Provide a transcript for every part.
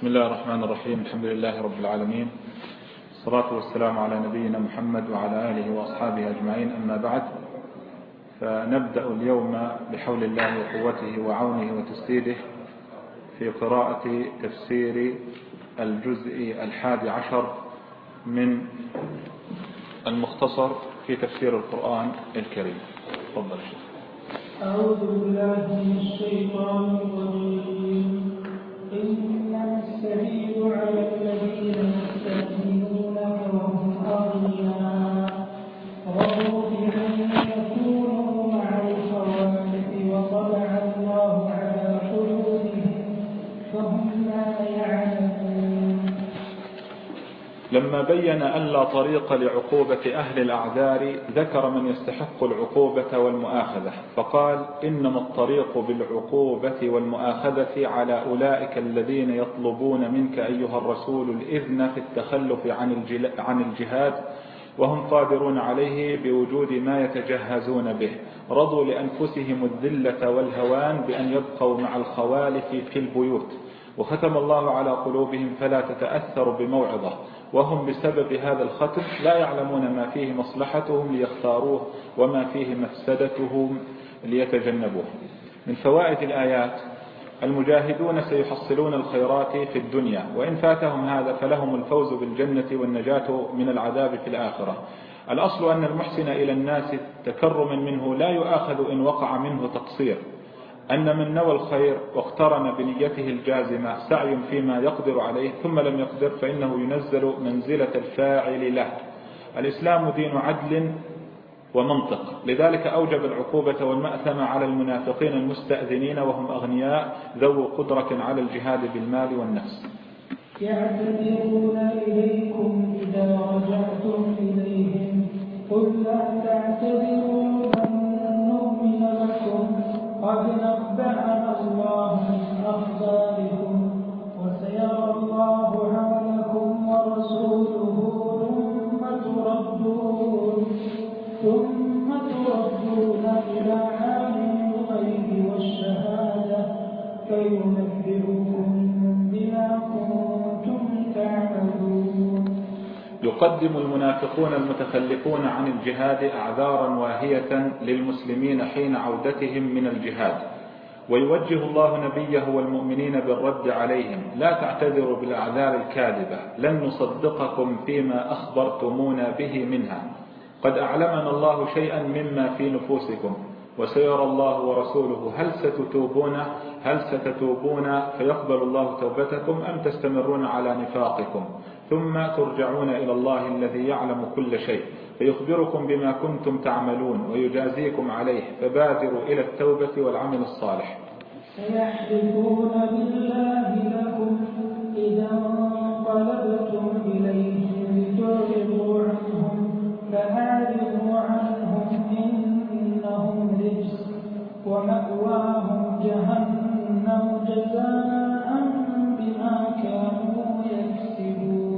بسم الله الرحمن الرحيم. الحمد لله رب العالمين. الصلاة والسلام على نبينا محمد وعلى آله وأصحابه أجمعين. أما بعد فنبدأ اليوم بحول الله وقوته وعونه وتسديده في قراءة تفسير الجزء الحادي عشر من المختصر في تفسير القرآن الكريم. تفضل أعوذ بالله من الشيطان الرجيم. السبيل على الذين يستأذنونك وهم أغنياء. رضوا بأن لما بين أن لا طريق لعقوبة أهل الأعذار ذكر من يستحق العقوبة والمؤاخذة فقال إنما الطريق بالعقوبة والمؤاخذة على أولئك الذين يطلبون منك أيها الرسول الإذن في التخلف عن الجهاد وهم قادرون عليه بوجود ما يتجهزون به رضوا لأنفسهم الذلة والهوان بأن يبقوا مع الخوالف في البيوت وختم الله على قلوبهم فلا تتأثر بموعظة. وهم بسبب هذا الختم لا يعلمون ما فيه مصلحتهم ليختاروه وما فيه مفسدتهم ليتجنبوه. من فوائد الآيات المجاهدون سيحصلون الخيرات في الدنيا وإن فاتهم هذا فلهم الفوز بالجنة والنجاة من العذاب في الآخرة. الأصل أن المحسن إلى الناس تكرما منه لا يؤاخذ إن وقع منه تقصير. أن من نوى الخير واقترن بنيته الجازمة سعي فيما يقدر عليه ثم لم يقدر فإنه ينزل منزلة الفاعل له. الإسلام دين عدل ومنطق. لذلك أوجب العقوبة والمأثم على المنافقين المستأذنين وهم أغنياء ذو قدرة على الجهاد بالمال والنفس. يعتذرون إليكم إذا رجعتم إليهم قل لا تعتذروا لن نؤمن لكم قد يقدم المنافقون المتخلفون عن الجهاد أعذارا واهية للمسلمين حين عودتهم من الجهاد. ويوجه الله نبيه والمؤمنين بالرد عليهم. لا تعتذروا بالأعذار الكاذبة. لن نصدقكم فيما أخبرتمونا به منها. قد أعلمنا الله شيئا مما في نفوسكم. وسيرى الله ورسوله هل ستتوبون؟ هل ستتوبون؟ فيقبل الله توبتكم أم تستمرون على نفاقكم؟ ثم ترجعون إلى الله الذي يعلم كل شيء فيخبركم بما كنتم تعملون ويجازيكم عليه فبادروا إلى التوبة والعمل الصالح. سيحلفون بالله لكم إذا انقلبتم إليهم لتعرضوا عنهم فأعرضوا عنهم إنهم رجس ومأواهم جهنم جزاء بما كانوا يكسبون.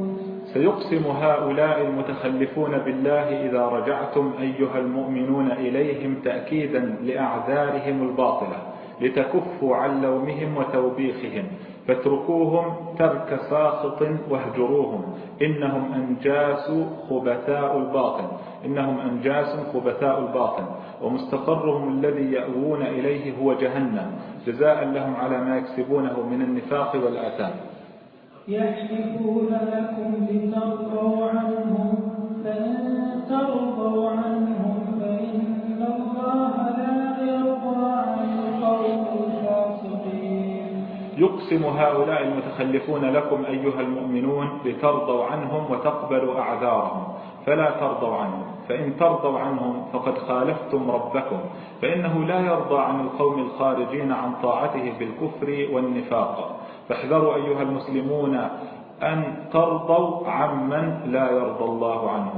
سيقسم هؤلاء المتخلفون بالله إذا رجعتم أيها المؤمنون إليهم تأكيدا لأعذارهم الباطلة لتكفوا عن لومهم وتوبيخهم فاتركوهم ترك ساخط واهجروهم إنهم أنجاس خبثاء الباطن إنهم أنجاس خبثاء الباطن ومستقرهم الذي يأوون إليه هو جهنم جزاء لهم على ما يكسبونه من النفاق والآثام. يحلفون لكم لترضوا عنهم فإن ترضوا عنهم فإن الله لا يرضى عن القوم الفاسقين. يقسم هؤلاء المتخلفون لكم أيها المؤمنون لترضوا عنهم وتقبلوا أعذارهم فلا ترضوا عنهم فإن ترضوا عنهم فقد خالفتم ربكم فإنه لا يرضى عن القوم الخارجين عن طاعته بالكفر والنفاق. فاحذروا أيها المسلمون أن ترضوا عمن لا يرضى الله عنه.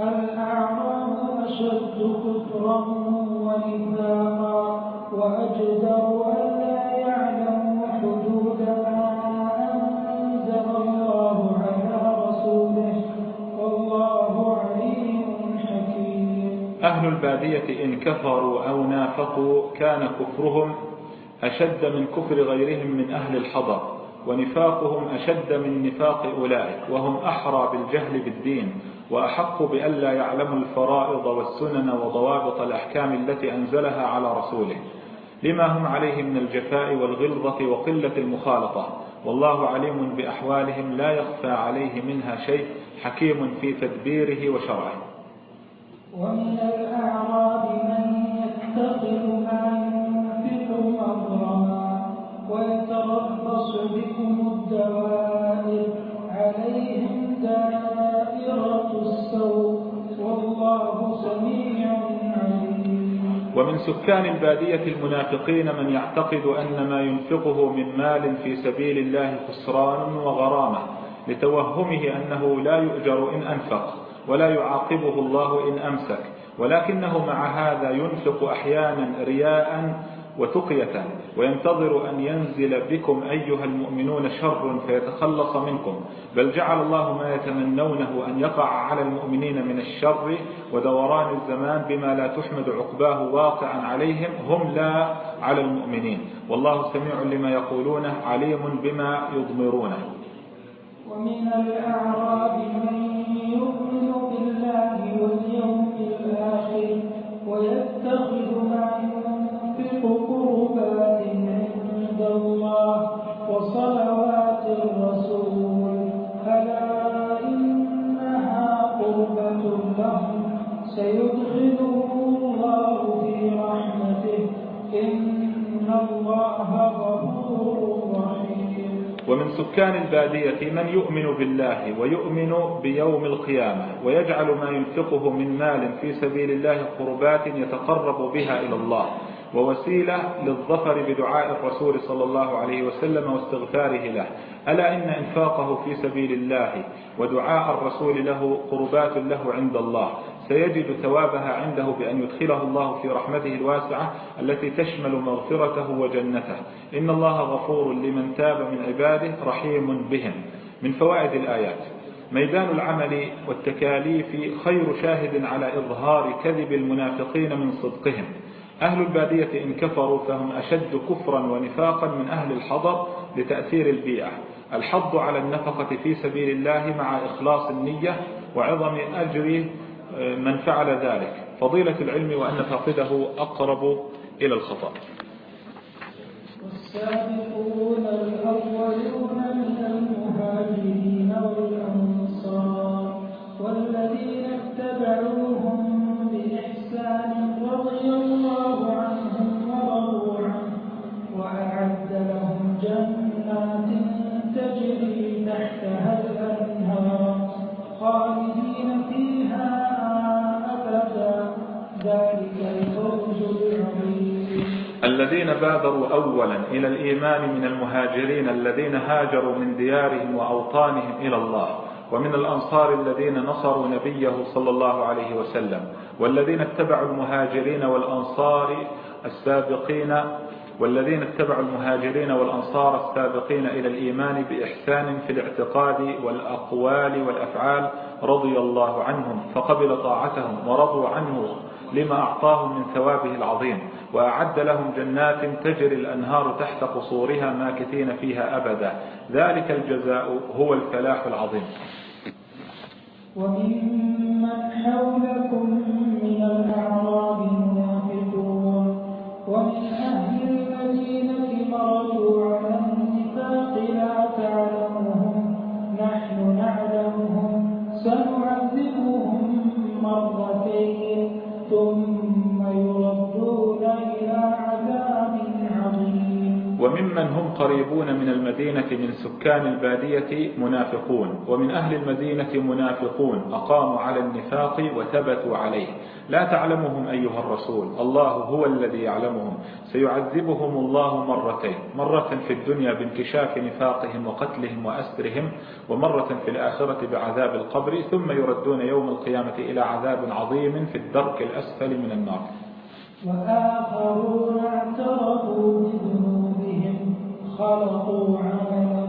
الأعراب أشد كفرا ونفاقا وأجدر ألا يعلموا حدود ما أنزل الله على رسوله. والله عليم حكيم. أهل البادية إن كفروا أو نافقوا كان كفرهم أشد من كفر غيرهم من أهل الحضر ونفاقهم أشد من نفاق أولئك وهم أحرى بالجهل بالدين وأحق بألا يعلموا الفرائض والسنن وضوابط الأحكام التي أنزلها على رسوله. لما هم عليه من الجفاء والغلظة وقلة المخالطة؟ والله عليم بأحوالهم لا يخفى عليه منها شيء حكيم في تدبيره وشرعه. ومن الأعراب من يتخذ ما ويتربص بكم الدوائر عليهم دائرة السوء. والله سميع عليم. ومن سكان البادية المنافقين من يعتقد أن ما ينفقه من مال في سبيل الله خسران وغرامة لتوهمه أنه لا يؤجر إن أنفق ولا يعاقبه الله إن أمسك ولكنه مع هذا ينفق أحيانا رياء وتقية وينتظر أن ينزل بكم أيها المؤمنون شر فيتخلص منكم. بل جعل الله ما يتمنونه أن يقع على المؤمنين من الشر ودوران الزمان بما لا تحمد عقباه واقعا عليهم هم لا على المؤمنين. والله سميع لما يقولونه عليم بما يضمرونه ومن الأعراب من يؤمن بالله واليوم الآخر ويتخذ ما ومن سكان البادية من يؤمن بالله ويؤمن بيوم القيامة ويجعل ما ينفقه من مال في سبيل الله قربات يتقرب بها إلى الله ووسيلة للظفر بدعاء الرسول صلى الله عليه وسلم واستغفاره له. ألا إن إنفاقه في سبيل الله ودعاء الرسول له قربات له عند الله. سيجد ثوابها عنده بأن يدخله الله في رحمته الواسعة التي تشمل مغفرته وجنته. إن الله غفور لمن تاب من عباده رحيم بهم. من فوائد الآيات. ميدان العمل والتكاليف خير شاهد على إظهار كذب المنافقين من صدقهم. أهل البادية إن كفروا فهم أشد كفرا ونفاقا من أهل الحضر لتأثير البيئة. الحض على النفقة في سبيل الله مع إخلاص النية وعظم أجر من فعل ذلك. فضيلة العلم وأن فاقده أقرب إلى الخطأ. والسابقون الأولون أولا إلى الإيمان من المهاجرين الذين هاجروا من ديارهم وأوطانهم إلى الله ومن الأنصار الذين نصروا نبيه صلى الله عليه وسلم والذين اتبعوا المهاجرين والأنصار السابقين والذين اتبعوا المهاجرين والأنصار السابقين إلى الإيمان بإحسان في الاعتقاد والأقوال والأفعال رضي الله عنهم فقبل طاعتهم ورضوا عنه لما أعطاهم من ثوابه العظيم وأعد لهم جنات تجري الأنهار تحت قصورها ماكثين فيها أبدا. ذلك الجزاء هو الفلاح العظيم. وممن حولكم من الأعراب منافقون ومن أهل المدينة مردوا على النفاق لا تعلمهم نحن نعلمهم سنعذبهم مرتين وممن هم قريبون من المدينة من سكان البادية منافقون ومن أهل المدينة منافقون أقاموا على النفاق وثبتوا عليه. لا تعلمهم أيها الرسول الله هو الذي يعلمهم. سيعذبهم الله مرتين مرة في الدنيا بانكشاف نفاقهم وقتلهم وأسرهم ومرة في الآخرة بعذاب القبر ثم يردون يوم القيامة إلى عذاب عظيم في الدرك الأسفل من النار. وآخرون اعترفوا بذنوبهم خلقوا عملا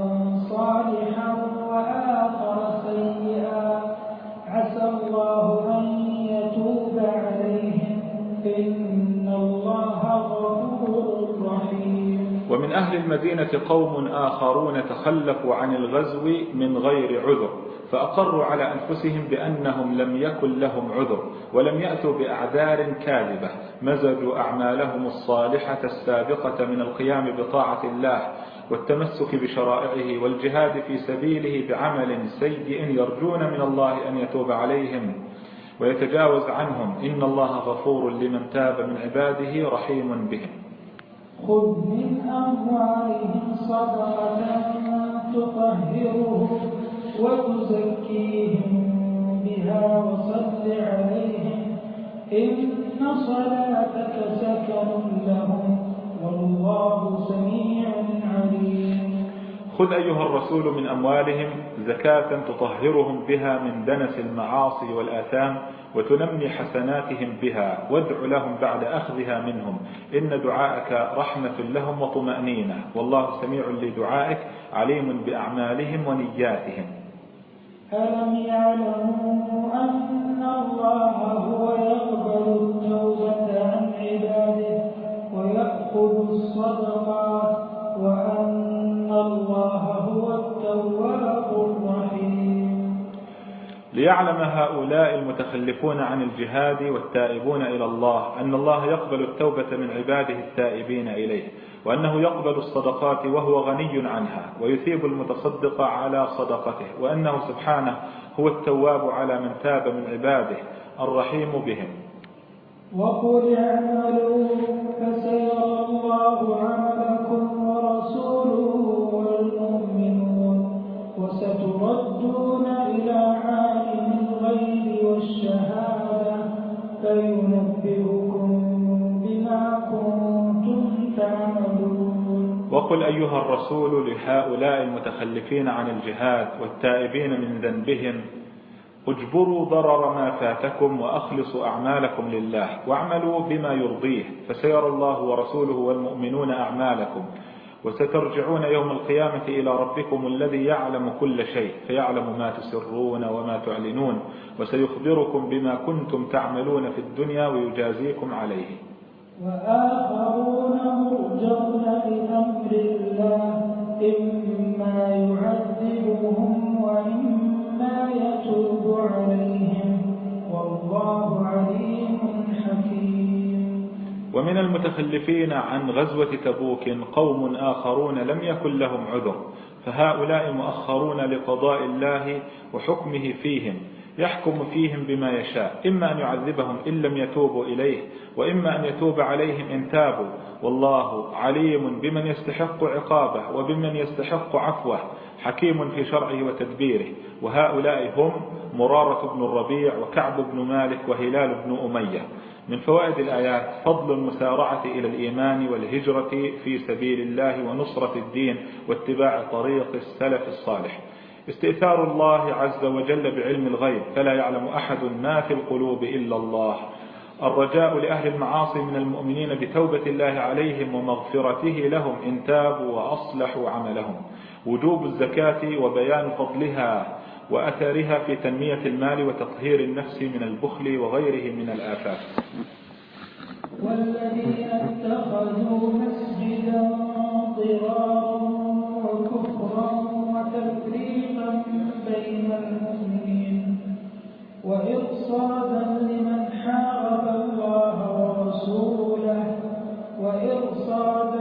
صالحا وآخر سيئا. عسى الله أن يتوب عليهم إن ومن أهل المدينة قوم آخرون تخلفوا عن الغزو من غير عذر فأقروا على أنفسهم بأنهم لم يكن لهم عذر ولم يأتوا بأعذار كاذبة. مزجوا أعمالهم الصالحة السابقة من القيام بطاعة الله والتمسك بشرائعه والجهاد في سبيله بعمل سيء يرجون من الله أن يتوب عليهم ويتجاوز عنهم. إن الله غفور لمن تاب من عباده رحيم بهم. خذ من أموالهم صدقة تطهرهم وتزكيهم بها وصل عليهم. إن صلاتك سكن لهم والله سميع عليم. خذ أيها الرسول من أموالهم زكاة تطهرهم بها من دنس المعاصي والآثام وتنمي حسناتهم بها وادع لهم بعد أخذها منهم. إن دعاءك رحمة لهم وطمأنينة. والله سميع لدعائك عليم بأعمالهم ونياتهم. ألم يعلموا أن الله هو يقبل التوبة عن عباده ويأخذ الصدقات وأن الله هو التواب الرحيم. ليعلم هؤلاء المتخلفون عن الجهاد والتائبون إلى الله أن الله يقبل التوبة من عباده التائبين إليه وأنه يقبل الصدقات وهو غني عنها ويثيب المتصدق على صدقته وأنه سبحانه هو التواب على من تاب من عباده الرحيم بهم. وقل اعملوا فسيرى الله عملكم ورسوله. تعملون. وقل أيها الرسول لهؤلاء المتخلفين عن الجهاد والتائبين من ذنبهم اجبروا ضرر ما فاتكم وأخلصوا أعمالكم لله واعملوا بما يرضيه فسيرى الله ورسوله والمؤمنون أعمالكم. وسترجعون يوم القيامة إلى ربكم الذي يعلم كل شيء فيعلم ما تسرون وما تعلنون وسيخبركم بما كنتم تعملون في الدنيا ويجازيكم عليه. وآخرون مرجون بأمر الله إما يعذبهم وإما يتوب عليهم. والله عليم حكيم. ومن المتخلفين عن غزوة تبوك قوم آخرون لم يكن لهم عذر فهؤلاء مؤخرون لقضاء الله وحكمه فيهم يحكم فيهم بما يشاء إما أن يعذبهم إن لم يتوبوا إليه وإما أن يتوب عليهم إن تابوا والله عليم بمن يستحق عقابه وبمن يستحق عفوه حكيم في شرعه وتدبيره وهؤلاء هم مرارة بن الربيع وكعب بن مالك وهلال بن أمية. من فوائد الآيات فضل المسارعة إلى الإيمان والهجرة في سبيل الله ونصرة الدين واتباع طريق السلف الصالح. استئثار الله عز وجل بعلم الغيب فلا يعلم أحد ما في القلوب إلا الله. الرجاء لأهل المعاصي من المؤمنين بتوبة الله عليهم ومغفرته لهم إن تابوا وأصلحوا عملهم. وجوب الزكاة وبيان فضلها وأثرها في تنمية المال وتطهير النفس من البخل وغيره من الآفات. والذين اتخذوا مسجدا ضرارا وكفرا وتفريقا بين المؤمنين وإرصادا لمن حارب الله ورسوله وإرصادا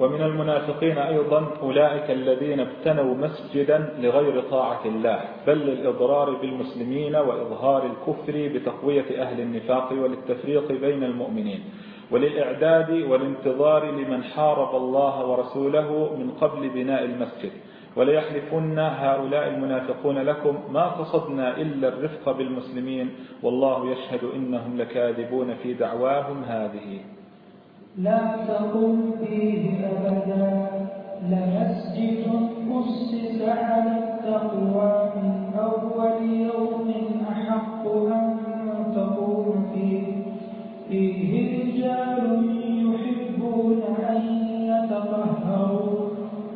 ومن المنافقين أيضا أولئك الذين ابتنوا مسجدا لغير طاعة الله بل للإضرار بالمسلمين وإظهار الكفر بتقوية أهل النفاق وللتفريق بين المؤمنين وللإعداد والانتظار لمن حارب الله ورسوله من قبل بناء المسجد. وليحلفن هؤلاء المنافقون لكم ما قصدنا إلا الرفق بالمسلمين والله يشهد إنهم لكاذبون في دعواهم هذه. لا تقم فيه أبدا لمسجد أسس على التقوى من أول يوم أحق أن تقوم فيه. فيه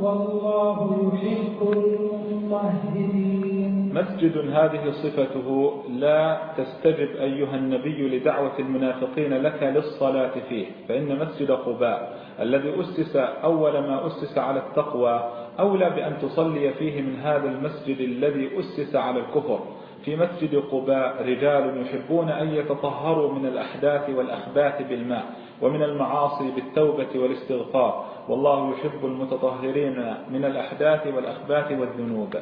والله يحب المطهرين مسجد هذه صفته لا تستجب أيها النبي لدعوة المنافقين لك للصلاة فيه فإن مسجد قباء الذي أسس أول ما أسس على التقوى أولى بأن تصلي فيه من هذا المسجد الذي أسس على الكفر. في مسجد قباء رجال يحبون أن يتطهروا من الأحداث والأخباث بالماء. ومن المعاصي بالتوبة والاستغفار. والله يحب المتطهرين من الأحداث والأخباث والذنوب.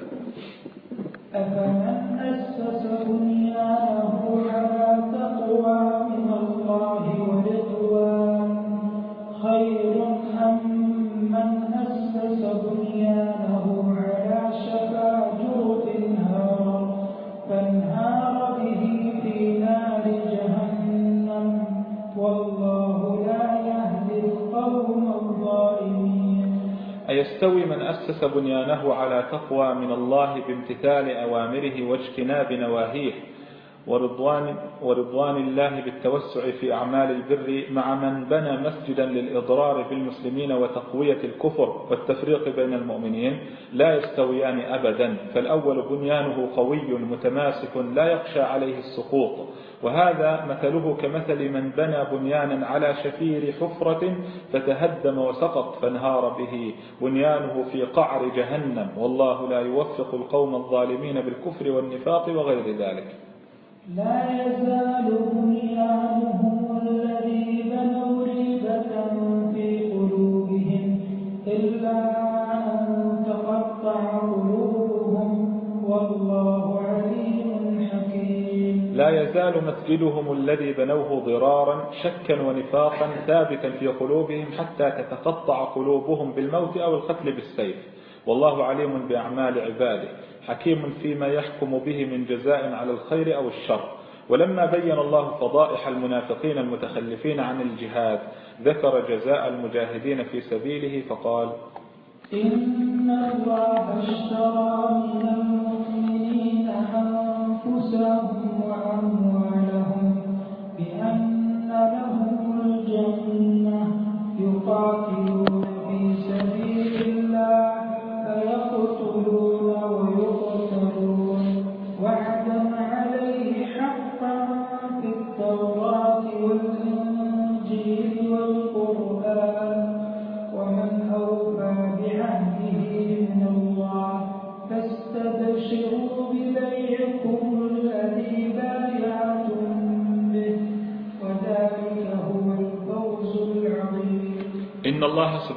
أفمن أسس بنيانه على تقوى أسس بنيانه على تقوى من الله بامتثال أوامره واجتناب نواهيه. ورضوان, ورضوان الله بالتوسع في أعمال البر مع من بنى مسجدا للإضرار بالمسلمين وتقوية الكفر والتفريق بين المؤمنين لا يستويان أبدا فالأول بنيانه قوي متماسك لا يخشى عليه السقوط وهذا مثله كمثل من بنى بنيانا على شفير حفرة فتهدم وسقط فانهار به بنيانه في قعر جهنم والله لا يوفق القوم الظالمين بالكفر والنفاق وغير ذلك. لا يزال مسجدهم الذي بنوه ضرارا شكا ونفاقا ثابتا في قلوبهم حتى تتقطع قلوبهم بالموت أو القتل بالسيف. والله عليم بأعمال عباده. حكيم فيما يحكم به من جزاء على الخير أو الشر. ولما بين الله فضائح المنافقين المتخلفين عن الجهاد ذكر جزاء المجاهدين في سبيله فقال إن الله اشترى من المؤمنين أنفسهم وأموالهم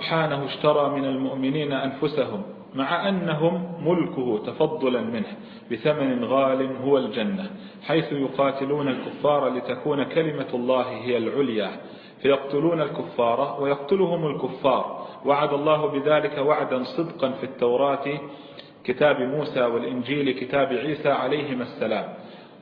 سبحانه اشترى من المؤمنين أنفسهم مع أنهم ملكه تفضلا منه بثمن غال هو الجنة حيث يقاتلون الكفار لتكون كلمة الله هي العليا. فيقتلون الكفار ويقتلهم الكفار. وعد الله بذلك وعدا صدقا في التوراة كتاب موسى والإنجيل كتاب عيسى عليهما السلام.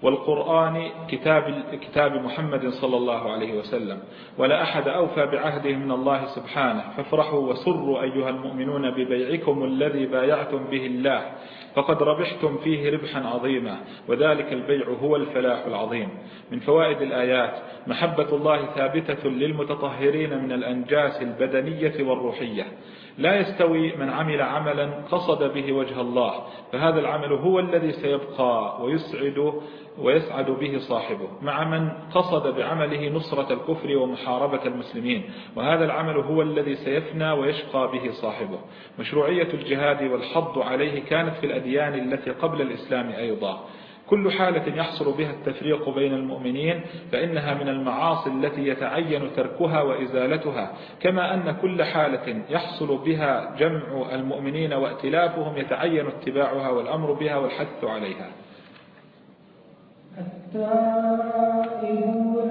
والقرآن كتاب, كتاب محمد صلى الله عليه وسلم. ولا أحد أوفى بعهده من الله سبحانه. فافرحوا وسروا أيها المؤمنون ببيعكم الذي بايعتم به الله. فقد ربحتم فيه ربحا عظيما. وذلك البيع هو الفلاح العظيم. من فوائد الآيات محبة الله ثابتة للمتطهرين من الأنجاس البدنية والروحية. لا يستوي من عمل عملا قصد به وجه الله. فهذا العمل هو الذي سيبقى ويسعد ويسعد به صاحبه مع من قصد بعمله نصرة الكفر ومحاربة المسلمين وهذا العمل هو الذي سيفنى ويشقى به صاحبه. مشروعية الجهاد والحض عليه كانت في الأديان التي قبل الإسلام أيضا. كل حالة يحصل بها التفريق بين المؤمنين فإنها من المعاصي التي يتعين تركها وإزالتها كما أن كل حالة يحصل بها جمع المؤمنين وائتلافهم يتعين اتباعها والأمر بها والحث عليها. التائبون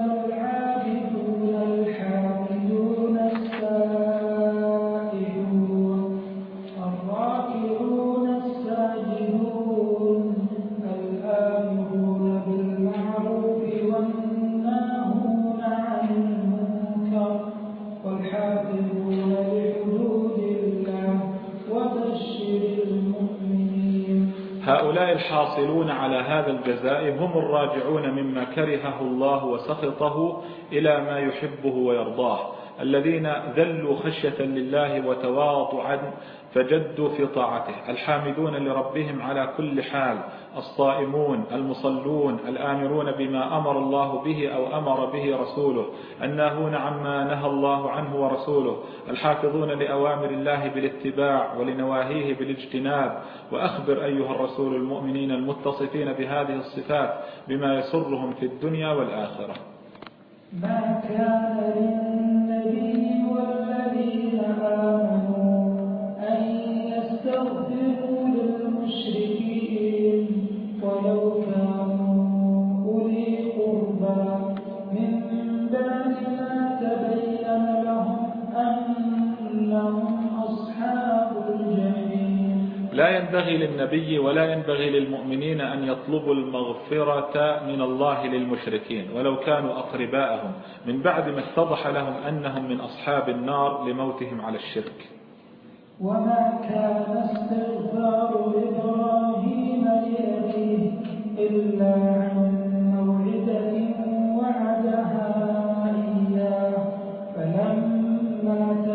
هؤلاء الحاصلون على هذا الجزاء هم الراجعون مما كرهه الله وسخطه إلى ما يحبه ويرضاه. الذين ذلوا خشية لله وتواضعا فجدوا في طاعته الحامدون لربهم على كل حال الصائمون المصلون الآمرون بما أمر الله به أو أمر به رسوله الناهون عما نهى الله عنه ورسوله الحافظون لأوامر الله بالاتباع ولنواهيه بالاجتناب وأخبر أيها الرسول المؤمنين المتصفين بهذه الصفات بما يسرهم في الدنيا والآخرة. ما كان ينبغي للنبي ولا ينبغي للمؤمنين أن يطلبوا المغفرة من الله للمشركين ولو كانوا أقرباءهم. من بعد ما اتضح لهم أنهم من أصحاب النار لموتهم على الشرك. وما كان استغفار إبراهيم لأبيه إلا عن موعدة وعدها إياه فلما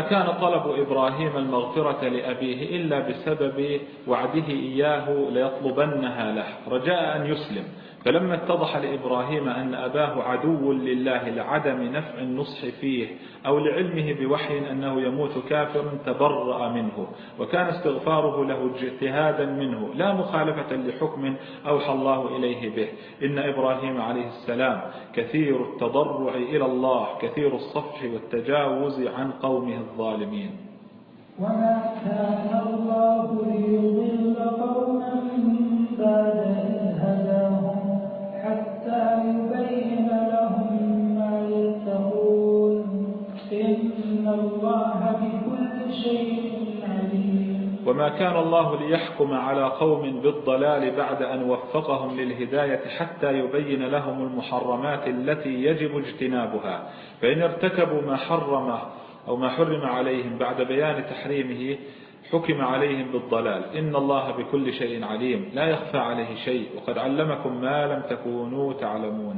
كان طلب إبراهيم المغفرة لأبيه إلا بسبب وعده إياه ليطلبنها له. رجاء أن يسلم. فلما اتضح لإبراهيم أن أباه عدو لله لعدم نفع النصح فيه أو لعلمه بوحي أنه يموت كافرا تبرأ منه وكان استغفاره له اجتهادا منه لا مخالفة لحكم أوحى الله إليه به. إن إبراهيم عليه السلام كثير التضرع إلى الله كثير الصفح والتجاوز عن قومه الظالمين. وما كان الله ليضل قوما بعد وما كان الله ليحكم على قوم بالضلال بعد أن وفقهم للهداية حتى يبين لهم المحرمات التي يجب اجتنابها. فإن ارتكبوا ما حرم أو ما حرم عليهم بعد بيان تحريمه حكم عليهم بالضلال. إن الله بكل شيء عليم. لا يخفى عليه شيء. وقد علمكم ما لم تكونوا تعلمون.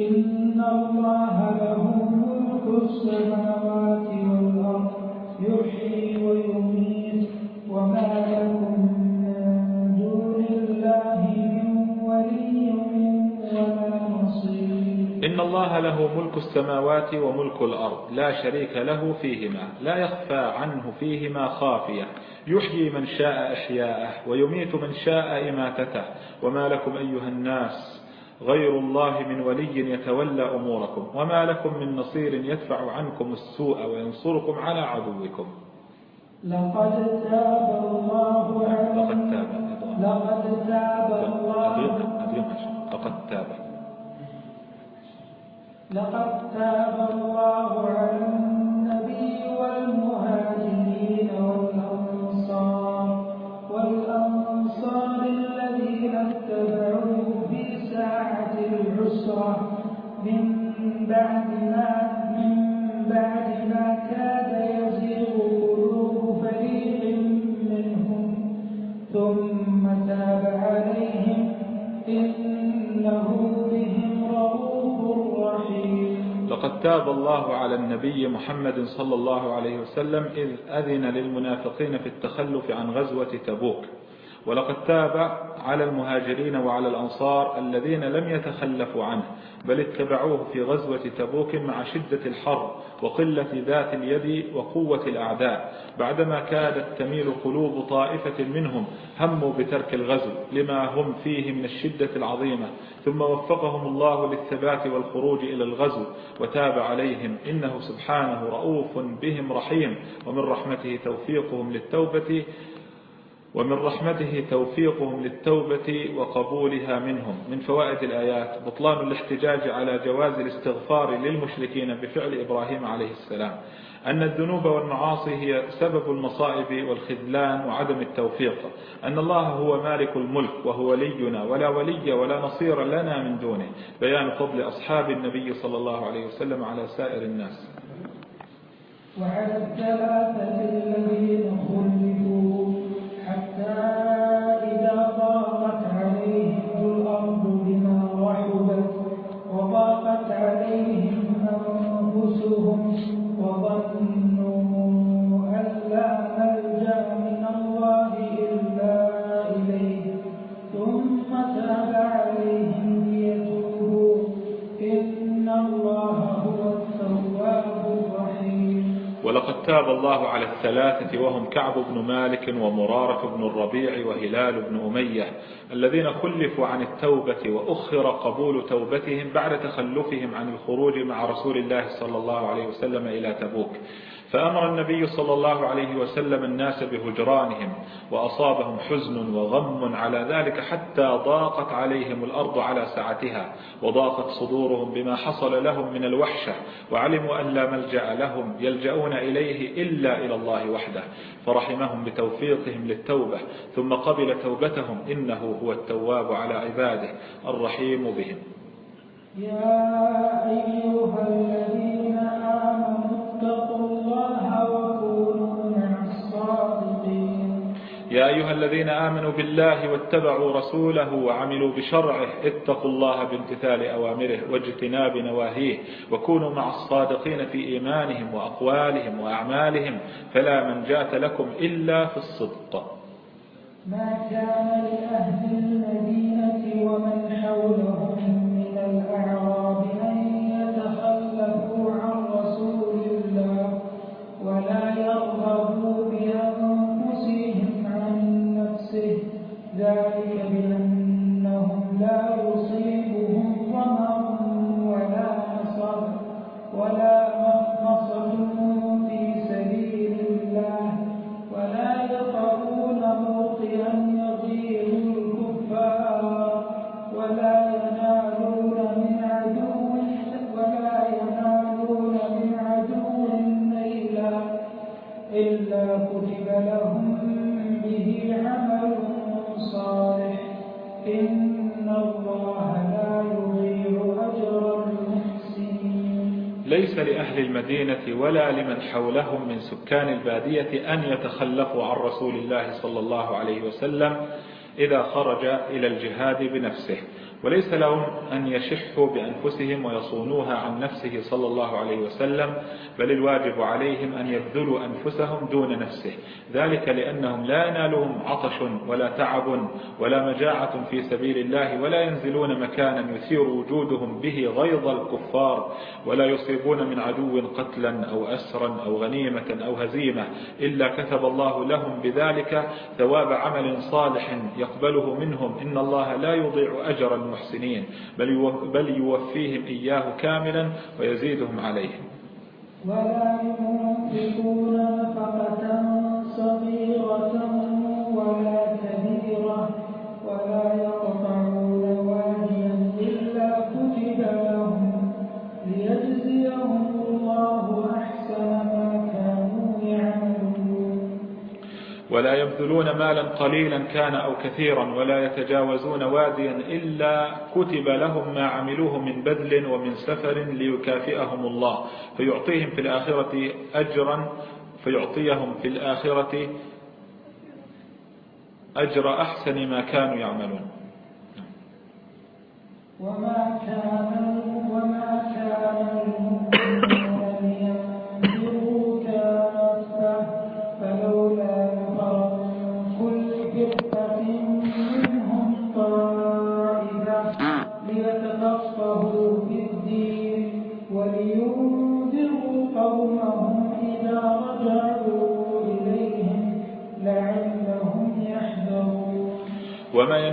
إن الله له ملك السماوات والأرض يحيي ويميت وما لكم إن الله له ملك السماوات وملك الأرض لا شريك له فيهما لا يخفى عنه فيهما خافية. يحيي من شاء إحياءه ويميت من شاء إماتته. وما لكم أيها الناس غير الله من ولي يتولى أموركم وما لكم من نصير يدفع عنكم السوء وينصركم على عدوكم. لقد تاب الله لقد تاب. لقد تاب الله. لقد تاب. لقد تاب الله على النبي والمهاجرين والأنصار والأنصار الذين اتبعوه في ساعة العسرة. من بعد ما من بعد ما كاد تاب الله على النبي محمد صلى الله عليه وسلم إذ أذن للمنافقين في التخلف عن غزوة تبوك. ولقد تاب على المهاجرين وعلى الأنصار الذين لم يتخلفوا عنه بل اتبعوه في غزوة تبوك مع شدة الحر وقلة ذات اليد وقوة الأعداء بعدما كادت تميل قلوب طائفة منهم هموا بترك الغزو لما هم فيه من الشدة العظيمة ثم وفقهم الله للثبات والخروج إلى الغزو وتاب عليهم إنه سبحانه رؤوف بهم رحيم ومن رحمته توفيقهم للتوبة ومن رحمته توفيقهم للتوبة وقبولها منهم. من فوائد الآيات بطلان الاحتجاج على جواز الاستغفار للمشركين بفعل إبراهيم عليه السلام. أن الذنوب والمعاصي هي سبب المصائب والخذلان وعدم التوفيق. أن الله هو مالك الملك وهو ولينا ولا ولي ولا نصير لنا من دونه. بيان فضل أصحاب النبي صلى الله عليه وسلم على سائر الناس. وعلى الثلاثة الذين خلفوا عليهم أنفسهم وظنوا تاب الله على الثلاثة وهم كعب بن مالك ومرارة بن الربيع وهلال بن أمية الذين خلفوا عن التوبة وأخر قبول توبتهم بعد تخلفهم عن الخروج مع رسول الله صلى الله عليه وسلم إلى تبوك. فأمر النبي صلى الله عليه وسلم الناس بهجرانهم وأصابهم حزن وغم على ذلك حتى ضاقت عليهم الأرض على سعتها وضاقت صدورهم بما حصل لهم من الوحشة وعلموا أن لا ملجأ لهم يلجؤون إليه إلا إلى الله وحده فرحمهم بتوفيقهم للتوبة ثم قبل توبتهم إنه هو التواب على عباده الرحيم بهم يا أيها الذين آمنوا اتقوا الله وكونوا مع الصادقين. يا أيها الذين آمنوا بالله واتبعوا رسوله وعملوا بشرعه اتقوا الله بامتثال أوامره واجتناب نواهيه وكونوا مع الصادقين في إيمانهم وأقوالهم وأعمالهم فلا منجاة لكم إلا في الصدق. ما كان لأهل المدينة ومن حولهم المدينة ولا لمن حولهم من سكان البادية أن يتخلفوا عن رسول الله صلى الله عليه وسلم إذا خرج إلى الجهاد بنفسه. وليس لهم أن يشحوا بأنفسهم ويصونوها عن نفسه صلى الله عليه وسلم بل الواجب عليهم أن يبذلوا أنفسهم دون نفسه. ذلك لأنهم لا ينالهم عطش ولا تعب ولا مجاعة في سبيل الله ولا ينزلون مكانا يثير وجودهم به غيظ الكفار ولا يصيبون من عدو قتلا أو أسرا أو غنيمة أو هزيمة. إلا كتب الله لهم بذلك ثواب عمل صالح يقبله منهم. إن الله لا يضيع أجر المحسنين بل يوفيهم إياه كاملا ويزيدهم عليه. ولا ينفقون نفقة صغيرة ولا كبيرة ولا يقطعون ولا يبذلون مالا قليلا كان أو كثيرا ولا يتجاوزون واديا إلا كتب لهم ما عملوه من بذل ومن سفر ليكافئهم الله. فيعطيهم في الآخرة أجرا فيعطيهم في الآخرة أجر أحسن ما كانوا يعملون. وما كان وما كان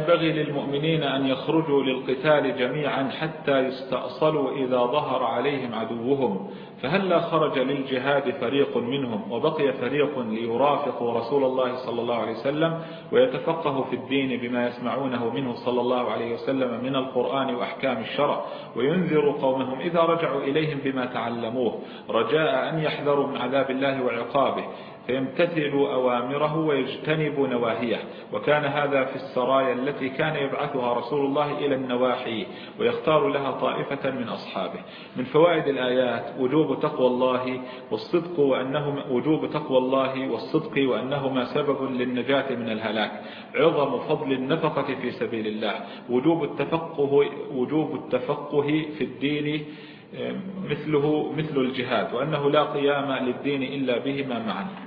ينبغي للمؤمنين أن يخرجوا للقتال جميعا حتى يستأصلوا إذا ظهر عليهم عدوهم فهلا خرج للجهاد فريق منهم؟ وبقي فريق ليرافقوا رسول الله صلى الله عليه وسلم ويتفقهوا في الدين بما يسمعونه منه صلى الله عليه وسلم من القرآن وأحكام الشرع وينذروا قومهم إذا رجعوا إليهم بما تعلموه. رجاء أن يحذروا من عذاب الله وعقابه. فيمتثلوا أوامره ويجتنبوا نواهيه. وكان هذا في السرايا التي كان يبعثها رسول الله إلى النواحي ويختار لها طائفة من أصحابه. من فوائد الآيات وجوب تقوى الله والصدق وأنهما وجوب تقوى الله والصدق وأنهما سبب للنجاة من الهلاك. عظم فضل النفقة في سبيل الله. وجوب التفقه وجوب التفقه في الدين مثله مثل الجهاد. وأنه لا قيام للدين إلا بهما معا.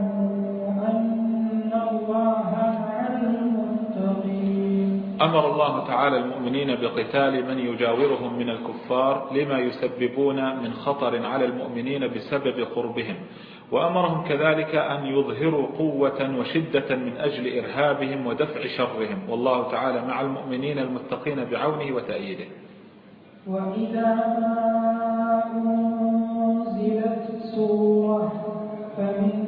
أمر الله تعالى المؤمنين بقتال من يجاورهم من الكفار لما يسببون من خطر على المؤمنين بسبب قربهم وأمرهم كذلك أن يظهروا قوة وشدة من أجل إرهابهم ودفع شرهم. والله تعالى مع المؤمنين المتقين بعونه وتأييده. وإذا ما أنزلت سورة فمنهم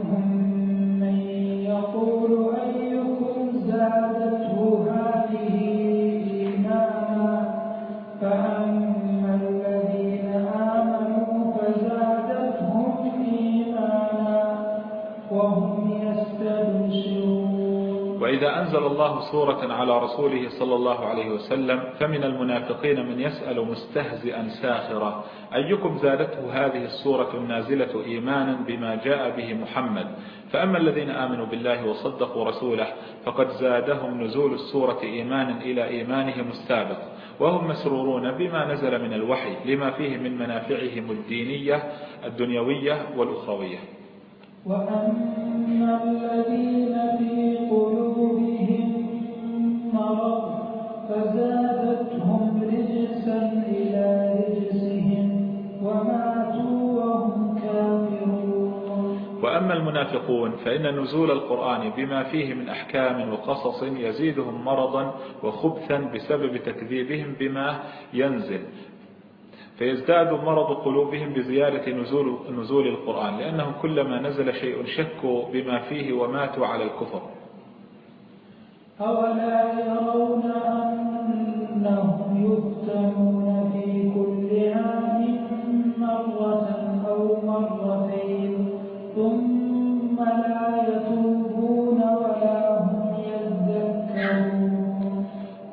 وإذا أنزل الله سورة على رسوله صلى الله عليه وسلم فمن المنافقين من يسأل مستهزئا ساخرا أيكم زادته هذه السورة النازلة إيمانا بما جاء به محمد؟ فأما الذين آمنوا بالله وصدقوا رسوله فقد زادهم نزول السورة إيمانا إلى إيمانهم السابق وهم مسرورون بما نزل من الوحي لما فيه من منافعهم الدينية الدنيوية والأخروية. وأما الذين في فزادتهم رجسا إلى رجسهم وماتوا وهم كافرون. وأما المنافقون فإن نزول القرآن بما فيه من أحكام وقصص يزيدهم مرضا وخبثا بسبب تكذيبهم بما ينزل فيزداد مرض قلوبهم بزيادة نزول, نزول القرآن لأنهم كلما نزل شيء شكوا بما فيه وماتوا على الكفر. أولا يرون أنهم يفتنون في كل عام ثم لا يتوبون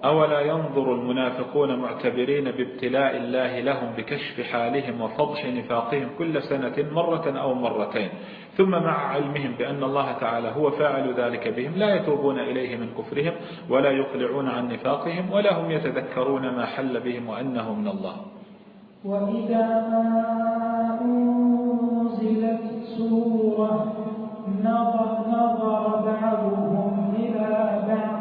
أولا ينظر المنافقون معتبرين بابتلاء الله لهم بكشف حالهم وفضح نفاقهم كل سنة مرة أو مرتين. ثم مع علمهم بأن الله تعالى هو فاعل ذلك بهم لا يتوبون إليه من كفرهم ولا يقلعون عن نفاقهم ولا هم يتذكرون ما حل بهم وأنه من الله. وإذا أنزلت سورة نظر, نظر بعضهم إلى بعض.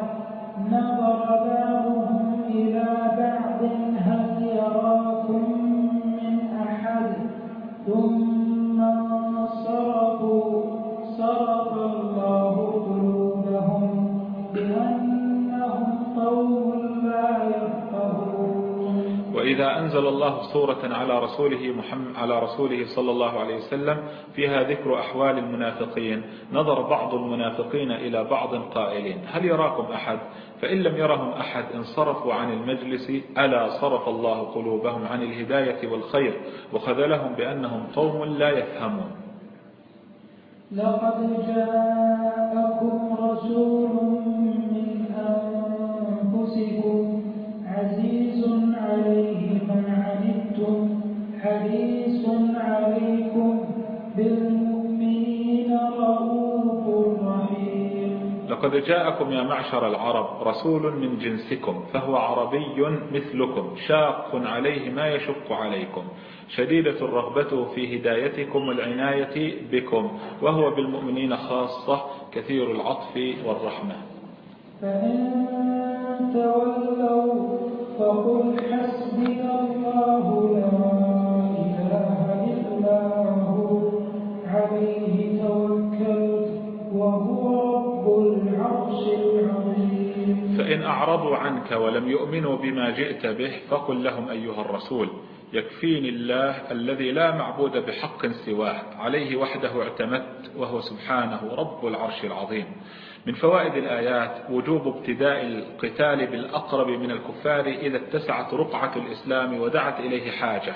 وإذا أنزل الله سورة على رسوله محمد على رسوله صلى الله عليه وسلم فيها ذكر أحوال المنافقين. نظر بعض المنافقين إلى بعض قائلين. هل يراكم أحد؟ فإن لم يرهم أحد انصرفوا عن المجلس ألا صرف الله قلوبهم عن الهداية والخير وخذلهم بأنهم قوم لا يفهمون. لقد جاءكم رسول من أنفسكم عزيز عليه ما عنتم حريص عليكم بالمؤمنين لقد جاءكم يا معشر العرب رسول من جنسكم فهو عربي مثلكم شاق عليه ما يشق عليكم شديدة رغبته في هدايتكم والعناية بكم وهو بالمؤمنين خاصة كثير العطف والرحمة. فإن تولوا فقل حسبي الله لا إله إلا هو عليه أعرضوا عنك ولم يؤمنوا بما جئت به فقل لهم أيها الرسول يكفيني الله الذي لا معبود بحق سواه عليه وحده اعتمدت وهو سبحانه رب العرش العظيم. من فوائد الآيات وجوب ابتداء القتال بالأقرب من الكفار إذا اتسعت رقعة الإسلام ودعت إليه حاجة.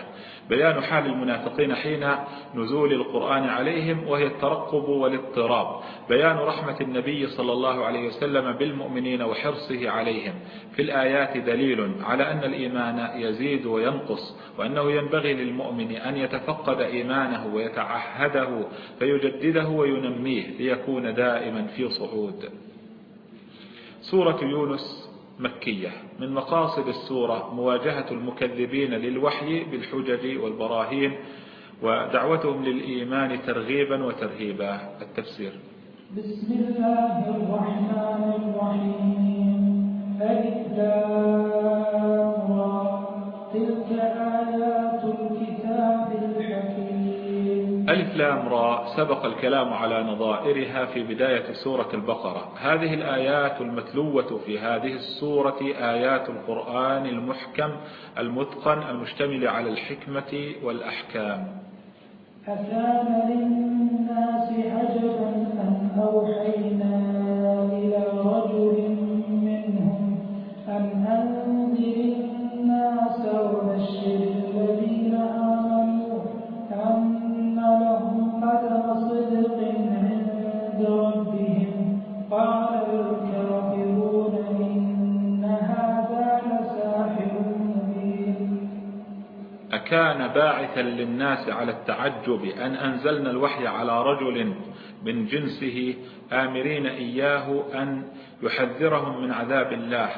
بيان حال المنافقين حين نزول القرآن عليهم وهي الترقب والاضطراب. بيان رحمة النبي صلى الله عليه وسلم بالمؤمنين وحرصه عليهم. في الآيات دليل على أن الإيمان يزيد وينقص وأنه ينبغي للمؤمن أن يتفقد إيمانه ويتعهده فيجدده وينميه ليكون دائما في صعود. سورة يونس مكية. من مقاصد السورة مواجهة المكذبين للوحي بالحجج والبراهين ودعوتهم للإيمان ترغيبا وترهيبا. التفسير. بسم الله الرحمن الرحيم. ألف را سبق الكلام على نظائرها في بداية سورة البقرة. هذه الآيات المتلوة في هذه السورة آيات القرآن المحكم المتقن المشتمل على الحكمة والأحكام. أكان للناس عجبا أن أوحينا باعثا للناس على التعجب أن أنزلنا الوحي على رجل من جنسه آمرين إياه أن يحذرهم من عذاب الله.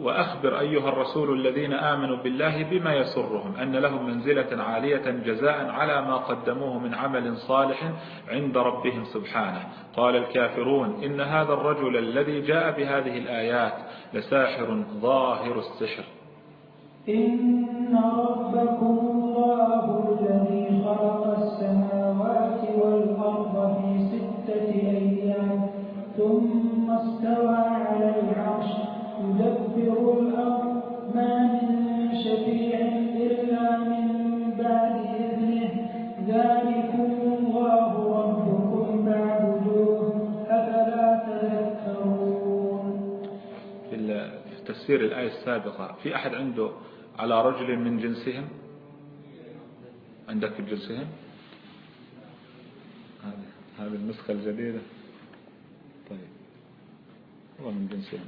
وأخبر أيها الرسول الذين آمنوا بالله بما يسرهم أن لهم منزلة عالية جزاء على ما قدموه من عمل صالح عند ربهم سبحانه. قال الكافرون إن هذا الرجل الذي جاء بهذه الآيات لساحر ظاهر السحر. إن ربكم الله الذي خلق السماوات والأرض في ستة أيام ثم استوى على العرش يدبر ما من شفيع إلا من بعد إذنه. ذلكم الله ربكم فاعبدوه أفلا تذكرون؟ في تفسير الآية السابقة في أحد عنده على رجل من جنسهم؟ عندك في جنسهم هذه النسخة الجديدة. طيب. هو من جنسهم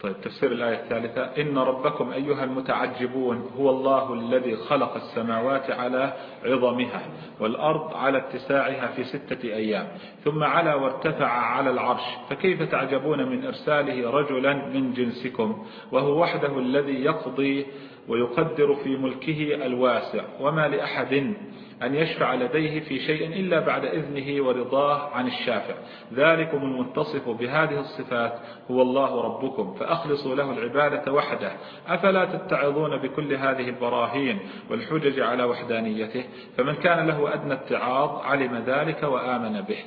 طيب تفسير الآية الثالثة. إن ربكم أيها المتعجبون هو الله الذي خلق السماوات على عظمها والأرض على اتساعها في ستة أيام ثم على وارتفع على العرش. فكيف تعجبون من إرساله رجلا من جنسكم؟ وهو وحده الذي يقضي ويقدر في ملكه الواسع. وما لأحد أن يشفع لديه في شيء إلا بعد إذنه ورضاه عن الشافع. ذلكم المتصف بهذه الصفات. هو الله ربكم. فأخلصوا له العبادة وحده. أفلا تتعظون بكل هذه البراهين والحجج على وحدانيته؟ فمن كان له أدنى اتعاظ علم ذلك وآمن به.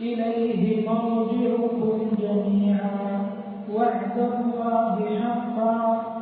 إليه مرجعكم جميعا. وعد الله حقا.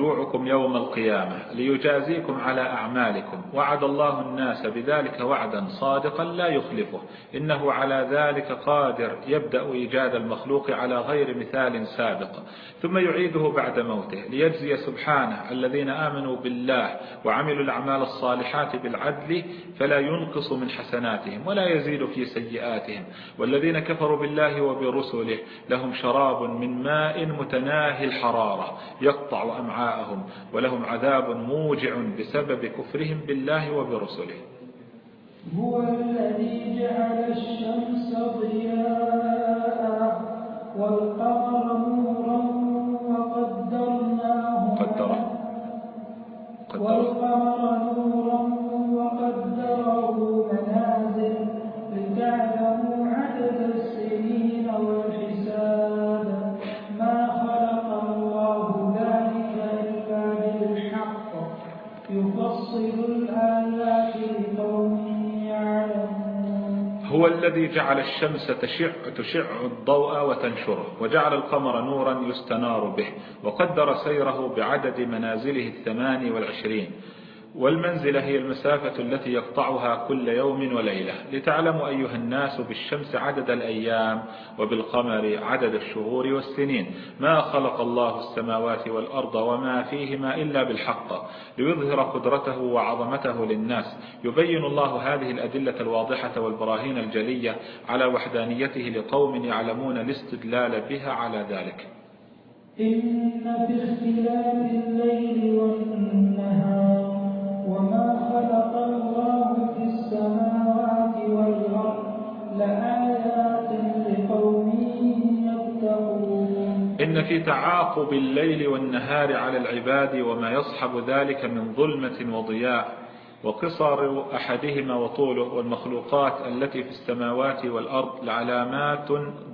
رجوعكم يوم القيامة ليجازيكم على أعمالكم وعد الله الناس بذلك وعدا صادقا لا يخلفه. إنه على ذلك قادر يبدأ إيجاد المخلوق على غير مثال سابق ثم يعيده بعد موته ليجزي سبحانه الذين آمنوا بالله وعملوا الأعمال الصالحات بالعدل فلا ينقص من حسناتهم ولا يزيد في سيئاتهم. والذين كفروا بالله وبرسله لهم شراب من ماء متناهي الحرارة يقطع أمعاءهم ولهم عذاب موجع بسبب كفرهم بالله وبرسله. هو الذي جعل الشمس ضياء والقمر نورا وقدرناه قدر قدر والقمر جعل الشمس تشع, تشع الضوء وتنشره وجعل القمر نورا يستنار به وقدر سيره بعدد منازله الثمان والعشرين. والمنزلة هي المسافة التي يقطعها كل يوم وليلة. لتعلموا أيها الناس بالشمس عدد الأيام وبالقمر عدد الشهور والسنين. ما خلق الله السماوات والأرض وما فيهما إلا بالحق. ليظهر قدرته وعظمته للناس. يبين الله هذه الأدلة الواضحة والبراهين الجلية على وحدانيته لقوم يعلمون الاستدلال بها على ذلك. إن في اختلاف الليل والنهار إن في تعاقب الليل والنهار على العباد وما يصحب ذلك من ظلمة وضياء وقصر أحدهما وطوله والمخلوقات التي في السماوات والأرض لعلامات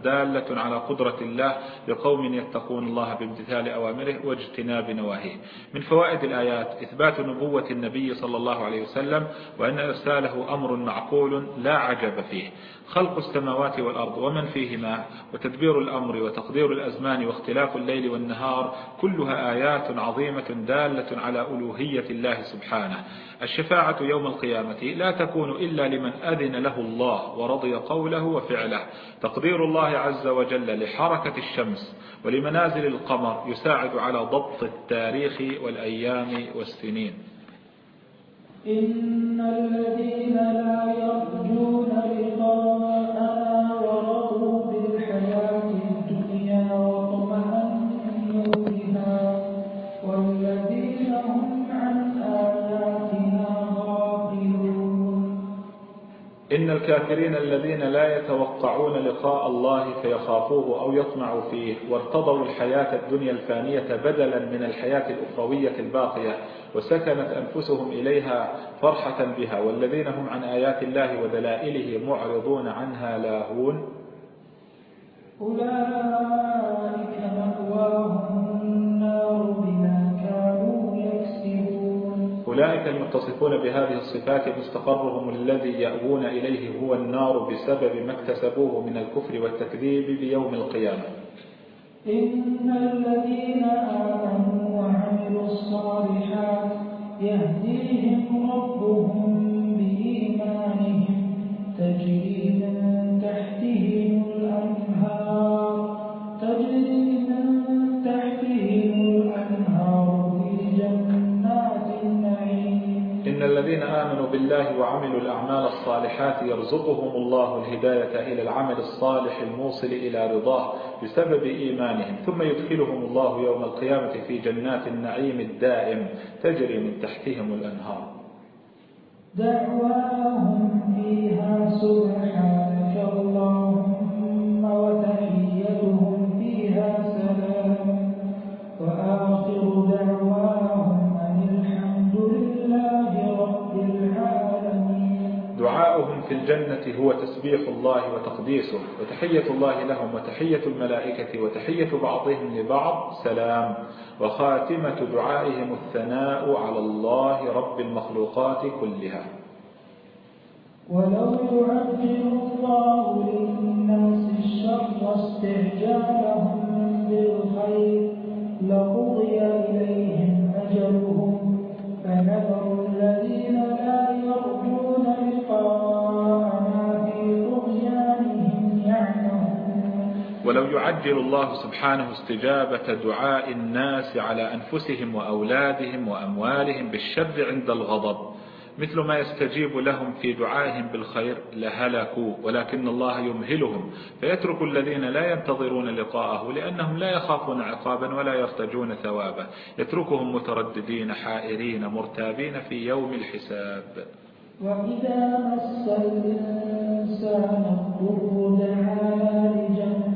دالة على قدرة الله لقوم يتقون الله بامتثال أوامره واجتناب نواهيه. من فوائد الآيات إثبات نبوة النبي صلى الله عليه وسلم وأن إرساله أمر معقول لا عجب فيه. خلق السماوات والأرض ومن فيهما وتدبير الأمر وتقدير الأزمان واختلاف الليل والنهار كلها آيات عظيمة دالة على ألوهية الله سبحانه. الشفاعة يوم القيامة لا تكون إلا لمن أذن له الله ورضي قوله وفعله. تقدير الله عز وجل لحركة الشمس ولمنازل القمر يساعد على ضبط التاريخ والأيام والسنين. إن الذين لا يرجون لقاءنا بالحياة الدنيا بها والذين هم عن آياتنا إن الكافرين الذين لا يتوقعون لقاء الله فيخافوه أو يطمعوا فيه وارتضوا الحياة الدنيا الفانية بدلا من الحياة الأخروية الباقية وسكنت أنفسهم إليها فرحة بها والذين هم عن آيات الله ودلائله معرضون عنها لاهون. أولئك مأواهم النار بما كانوا يكسبون. أولئك المتصفون بهذه الصفات مستقرهم الذي يأوون إليه هو النار بسبب ما اكتسبوه من الكفر والتكذيب بيوم القيامة. إن الذين آمنوا وعملوا الصالحات يهديهم ربهم بإيمانهم تجري من تحتهم الأنهار تجري إن الذين آمنوا بالله وعملوا الأعمال الصالحات يرزقهم الله الهداية إلى العمل الصالح الموصل إلى رضاه بسبب إيمانهم ثم يدخلهم الله يوم القيامة في جنات النعيم الدائم تجري من تحتهم الأنهار. دعواهم فيها سبحانك دعاؤهم في الجنة هو تسبيح الله وتقديسه وتحية الله لهم وتحية الملائكة وتحية بعضهم لبعض سلام. وخاتمة دعائهم الثناء على الله رب المخلوقات كلها. ولو يعجل الله للناس الشر استعجالهم بالخير لقضي إليهم ولو يعجل الله سبحانه استجابة دعاء الناس على أنفسهم وأولادهم وأموالهم بالشر عند الغضب مثل ما يستجيب لهم في دعائهم بالخير لهلكوا ولكن الله يمهلهم فيترك الذين لا ينتظرون لقاءه لأنهم لا يخافون عقابا ولا يرتجون ثوابا يتركهم مترددين حائرين مرتابين في يوم الحساب. وإذا مس الإنسان الضر لجنبه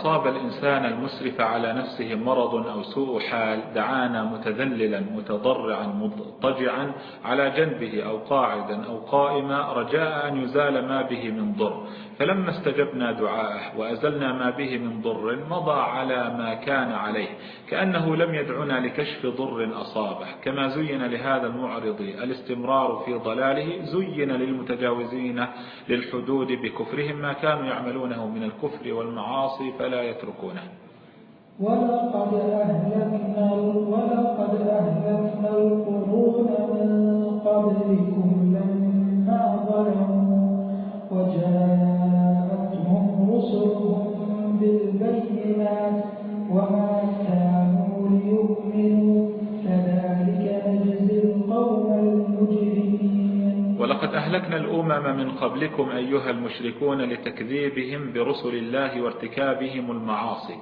أصاب الإنسان المسرف على نفسه مرض أو سوء حال دعانا متذللا متضرعا مضطجعا على جنبه أو قاعدا أو قائما رجاء أن يزال ما به من ضر. فلما استجبنا دعاءه وأزلنا ما به من ضر مضى على ما كان عليه كأنه لم يدعنا لكشف ضر أصابه. كما زين لهذا المعرض الاستمرار في ضلاله زين للمتجاوزين للحدود بكفرهم ما كانوا يعملونه من الكفر والمعاصي فلا يتركونه. ولقد أهلكنا ولقد أهلكنا القرون من قبلكم لما ظلموا وجاءتهم رسلهم بالبينات وما كانوا ليؤمنوا. كذلك نجزي القوم المجرمين. ولقد أهلكنا الأمم من قبلكم أيها المشركون لتكذيبهم برسل الله وارتكابهم المعاصي.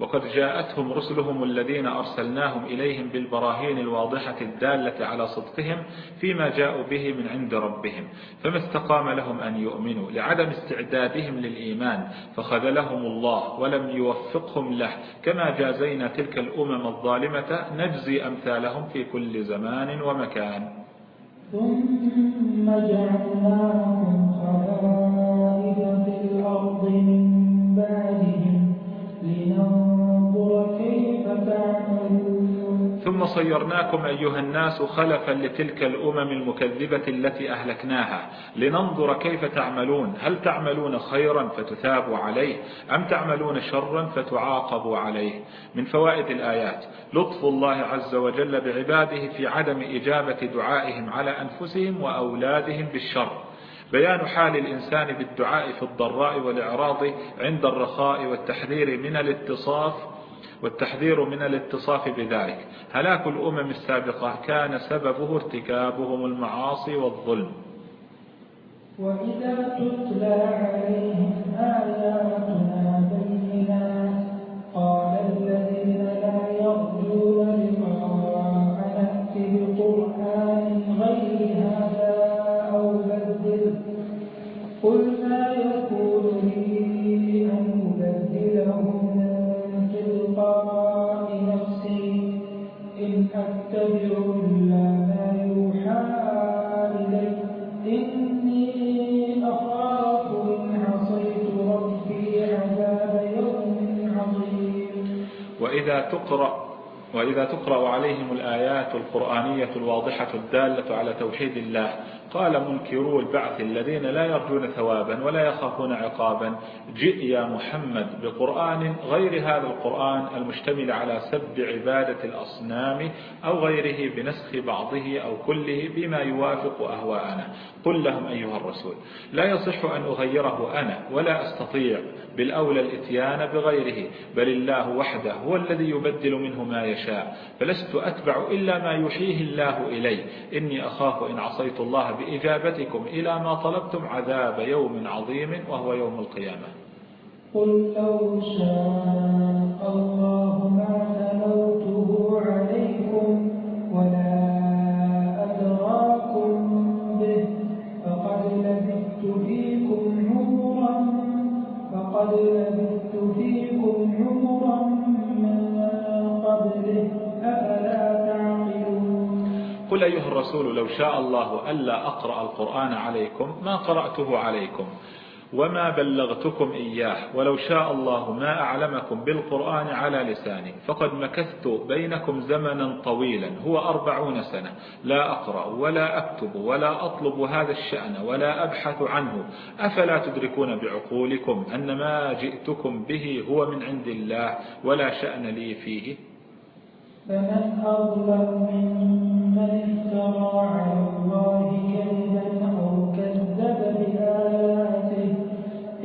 وقد جاءتهم رسلهم الذين أرسلناهم إليهم بالبراهين الواضحة الدالة على صدقهم فيما جاءوا به من عند ربهم فما استقام لهم أن يؤمنوا؟ لعدم استعدادهم للإيمان فخذلهم الله ولم يوفقهم له. كما جازينا تلك الأمم الظالمة نجزي أمثالهم في كل زمان ومكان. ثم جعلناكم خلائف في الأرض من بعدهم تعملون ثم صيرناكم أيها الناس خلفا لتلك الأمم المكذبة التي أهلكناها لننظر كيف تعملون. هل تعملون خيرا فتثابوا عليه أم تعملون شرا فتعاقبوا عليه؟ من فوائد الآيات لطف الله عز وجل بعباده في عدم إجابة دعائهم على أنفسهم وأولادهم بالشر. بيان حال الإنسان بالدعاء في الضراء والإعراض عند الرخاء والتحذير من الاتصاف والتحذير من الاتصاف بذلك. هلاك الأمم السابقة كان سببه ارتكابهم المعاصي والظلم. وإذا تتلى عليهم آياتنا بينات قال الذين لا يرجون لقاء نأتي بقرآن غير هذا أو بدل قل تقرأ وإذا تقرأ عليهم الآيات القرآنية الواضحة الدالة على توحيد الله قال منكرو البعث الذين لا يرجون ثوابا ولا يخافون عقابا جئ يا محمد بقرآن غير هذا القرآن المشتمل على سب عبادة الأصنام أو غيره بنسخ بعضه أو كله بما يوافق أهواءنا. قل لهم أيها الرسول لا يصح أن أغيره أنا ولا أستطيع بالأولى الإتيان بغيره بل الله وحده هو الذي يبدل منه ما يشاء فلست أتبع إلا ما يحيه الله إلي. إني أخاف إن عصيت الله بإجابتكم إلى ما طلبتم عذاب يوم عظيم وهو يوم القيامة. قل لو شاء الله ما تلوته عليكم ولا أدراكم به فقد لبثت فيكم عمرا فقد لبثت فيكم عمرا من الرسول لو شاء الله ألا أقرأ القرآن عليكم ما قرأته عليكم وما بلغتكم إياه ولو شاء الله ما أعلمكم بالقرآن على لساني فقد مكثت بينكم زمنا طويلا هو أربعون سنة لا أقرأ ولا أكتب ولا أطلب هذا الشأن ولا أبحث عنه أفلا تدركون بعقولكم أن ما جئتكم به هو من عند الله ولا شأن لي فيه فمن أظلم ممن افترى على الله كذبا أو كذب بآياته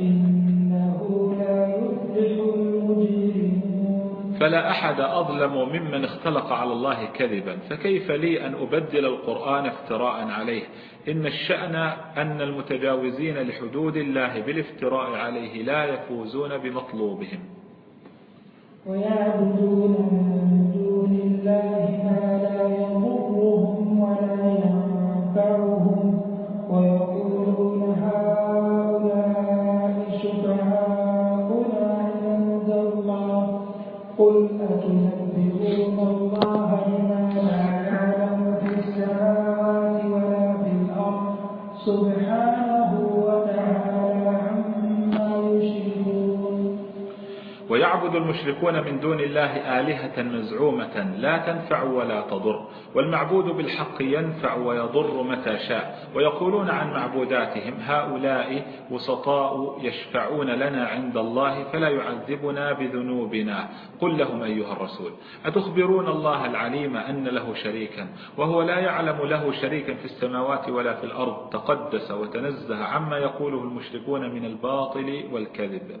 إنه لا يفلح المجرمون. فلا أحد أظلم ممن اختلق على الله كذبا فكيف لي أن أبدل القرآن افتراء عليه؟ إن الشأن أن المتجاوزين لحدود الله بالافتراء عليه لا يفوزون بمطلوبهم. ويعبدون من دون الله ما لا يضرهم ولا ينفعهم ويقولون هؤلاء ويعبد المشركون من دون الله آلهة مزعومة لا تنفع ولا تضر والمعبود بالحق ينفع ويضر متى شاء ويقولون عن معبوداتهم هؤلاء وسطاء يشفعون لنا عند الله فلا يعذبنا بذنوبنا. قل لهم أيها الرسول أتخبرون الله العليم أن له شريكا وهو لا يعلم له شريكا في السماوات ولا في الأرض تقدس وتنزه عما يقوله المشركون من الباطل والكذب.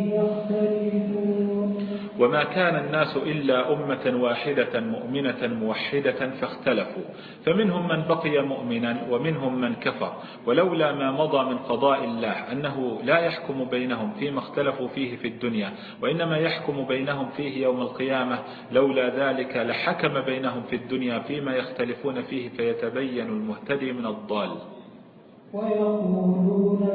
وما كان الناس إلا أمة واحدة مؤمنة موحدة فاختلفوا. فمنهم من بقي مؤمنا ومنهم من كفر. ولولا ما مضى من قضاء الله أنه لا يحكم بينهم فيما اختلفوا فيه في الدنيا وإنما يحكم بينهم فيه يوم القيامة لولا ذلك لحكم بينهم في الدنيا فيما يختلفون فيه فيتبين المهتدي من الضال. ويقولون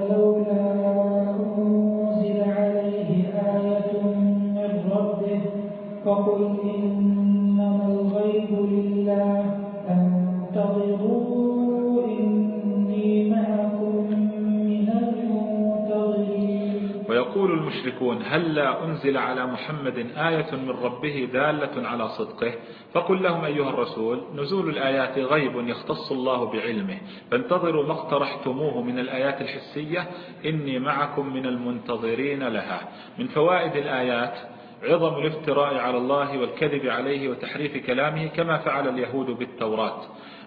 أنزل على محمد آية من ربه دالة على صدقه. فقل لهم أيها الرسول نزول الآيات غيب يختص الله بعلمه. فانتظروا ما اقترحتموه من الآيات الحسية. إني معكم من المنتظرين لها. من فوائد الآيات عظم الافتراء على الله والكذب عليه وتحريف كلامه كما فعل اليهود بالتوراة.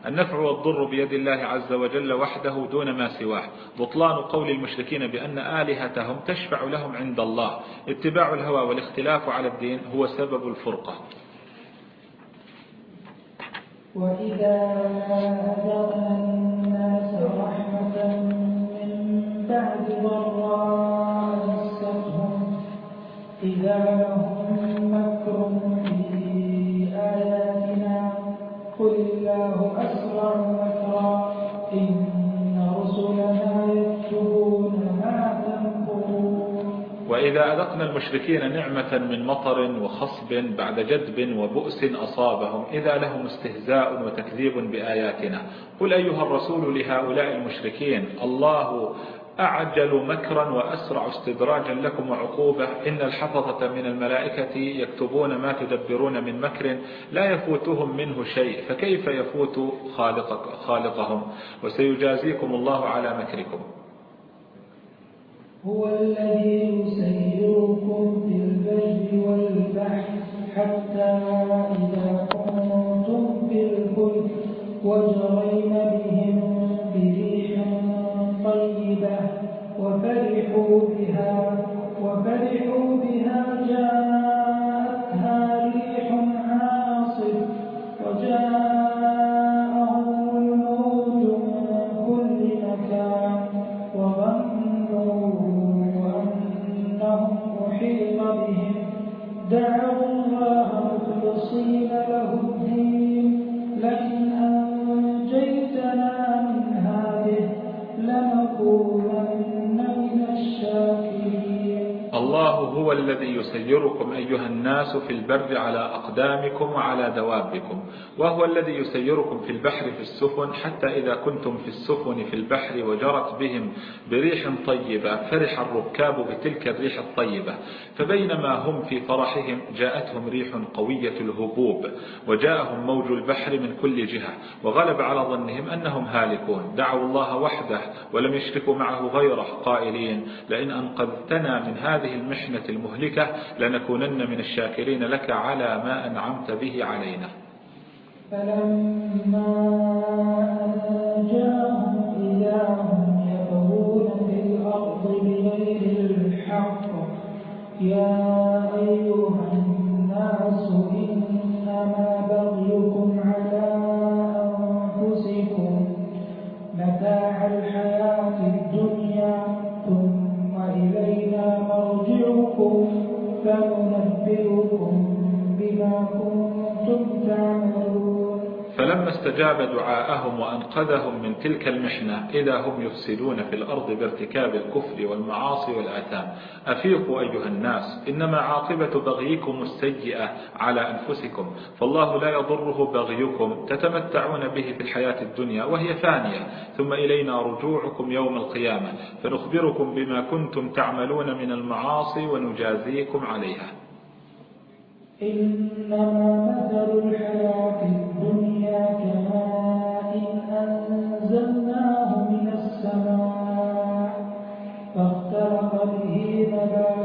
النفع والضر بيد الله عز وجل وحده دون ما سواه. بطلان قول المشركين بأن آلهتهم تشفع لهم عند الله. اتباع الهوى والاختلاف على الدين هو سبب الفرقة. وإذا الناس رحمة من بعد ضراء إذا لهم مكر قل الله أسرع مكرا إن رسلنا يكتبون ما تنكرون وإذا أذقنا المشركين نعمة من مطر وخصب بعد جدب وبؤس أصابهم إذا لهم استهزاء وتكذيب بآياتنا قل أيها الرسول لهؤلاء المشركين الله أعجل مكرا وأسرع استدراجا لكم وعقوبة. إن الحفظة من الملائكة يكتبون ما تدبرون من مكر لا يفوتهم منه شيء فكيف يفوت خالق خالقهم؟ وسيجازيكم الله على مكركم. هو الذي يسيركم في البر والبحر حتى إذا كنتم في الفلك وجرين بهم وفرحوا بها وفرحوا بها جاءتها هو الذي يسيركم أيها الناس في البر على أقدامكم وعلى دوابكم وهو الذي يسيركم في البحر في السفن حتى إذا كنتم في السفن في البحر وجرت بهم بريح طيبة فرح الركاب بتلك الريح الطيبة. فبينما هم في فرحهم جاءتهم ريح قوية الهبوب وجاءهم موج البحر من كل جهة وغلب على ظنهم أنهم هالكون. دعوا الله وحده ولم يشركوا معه غيره قائلين لئن أنقذتنا من هذه المحنة المهلكة لنكونن من الشاكرين لك على ما أنعمت به علينا. فلما أنجاهم يبغون في الأرض بغير الحق يا أيها الناس إنما بغيكم الحياة فلما استجاب دعاءهم وأنقذهم من تلك المحنة إذا هم يفسدون في الأرض بارتكاب الكفر والمعاصي والآثام. أفيقوا أيها الناس إنما عاقبة بغيكم السيئة على أنفسكم فالله لا يضره بغيكم تتمتعون به في الحياة الدنيا وهي فانية. ثم إلينا رجوعكم يوم القيامة فنخبركم بما كنتم تعملون من المعاصي ونجازيكم عليها. إنما مثل الحياة به نبات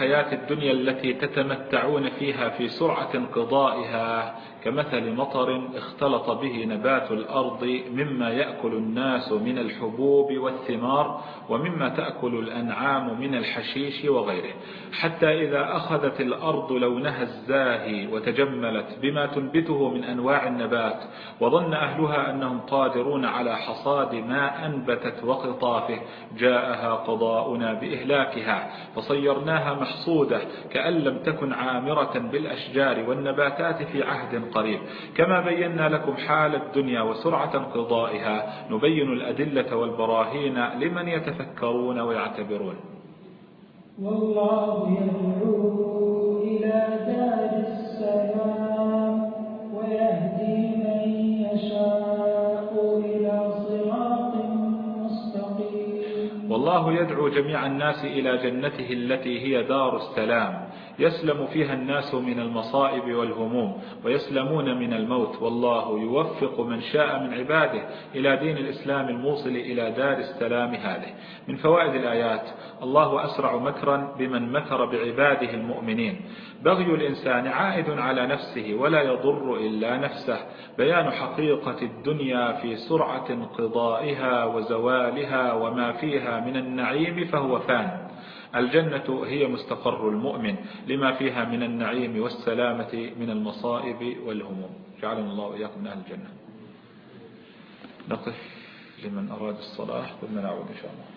الحياة الدنيا التي تتمتعون فيها في سرعة انقضائها كمثل مطر اختلط به نبات الأرض مما يأكل الناس من الحبوب والثمار ومما تأكل الأنعام من الحشيش وغيره. حتى إذا أخذت الأرض لونها الزاهي وتجملت بما تنبته من أنواع النبات وظن أهلها أنهم قادرون على حصاد ما أنبتت وقطافه جاءها قضاؤنا بإهلاكها فصيرناها محصودة كأن لم تكن عامرة بالأشجار والنباتات في عهد قريب. كما بينا لكم حال الدنيا وسرعة انقضائها نبين الأدلة والبراهين لمن يتفكرون ويعتبرون. والله يدعو إلى دار السلام ويهدي من يشاء إلى صراط مستقيم. والله يدعو جميع الناس إلى جنته التي هي دار السلام. يسلم فيها الناس من المصائب والهموم ويسلمون من الموت. والله يوفق من شاء من عباده إلى دين الإسلام الموصل إلى دار السلام هذه. من فوائد الآيات الله أسرع مكرا بمن مكر بعباده المؤمنين. بغي الإنسان عائد على نفسه ولا يضر إلا نفسه. بيان حقيقة الدنيا في سرعة انقضائها وزوالها وما فيها من النعيم فهو فان. الجنة هي مستقر المؤمن لما فيها من النعيم والسلامة من المصائب والهموم. جعلنا الله وإياكم من أهل الجنة. نقف لمن أراد الصلاة ثم نعود إن شاء الله.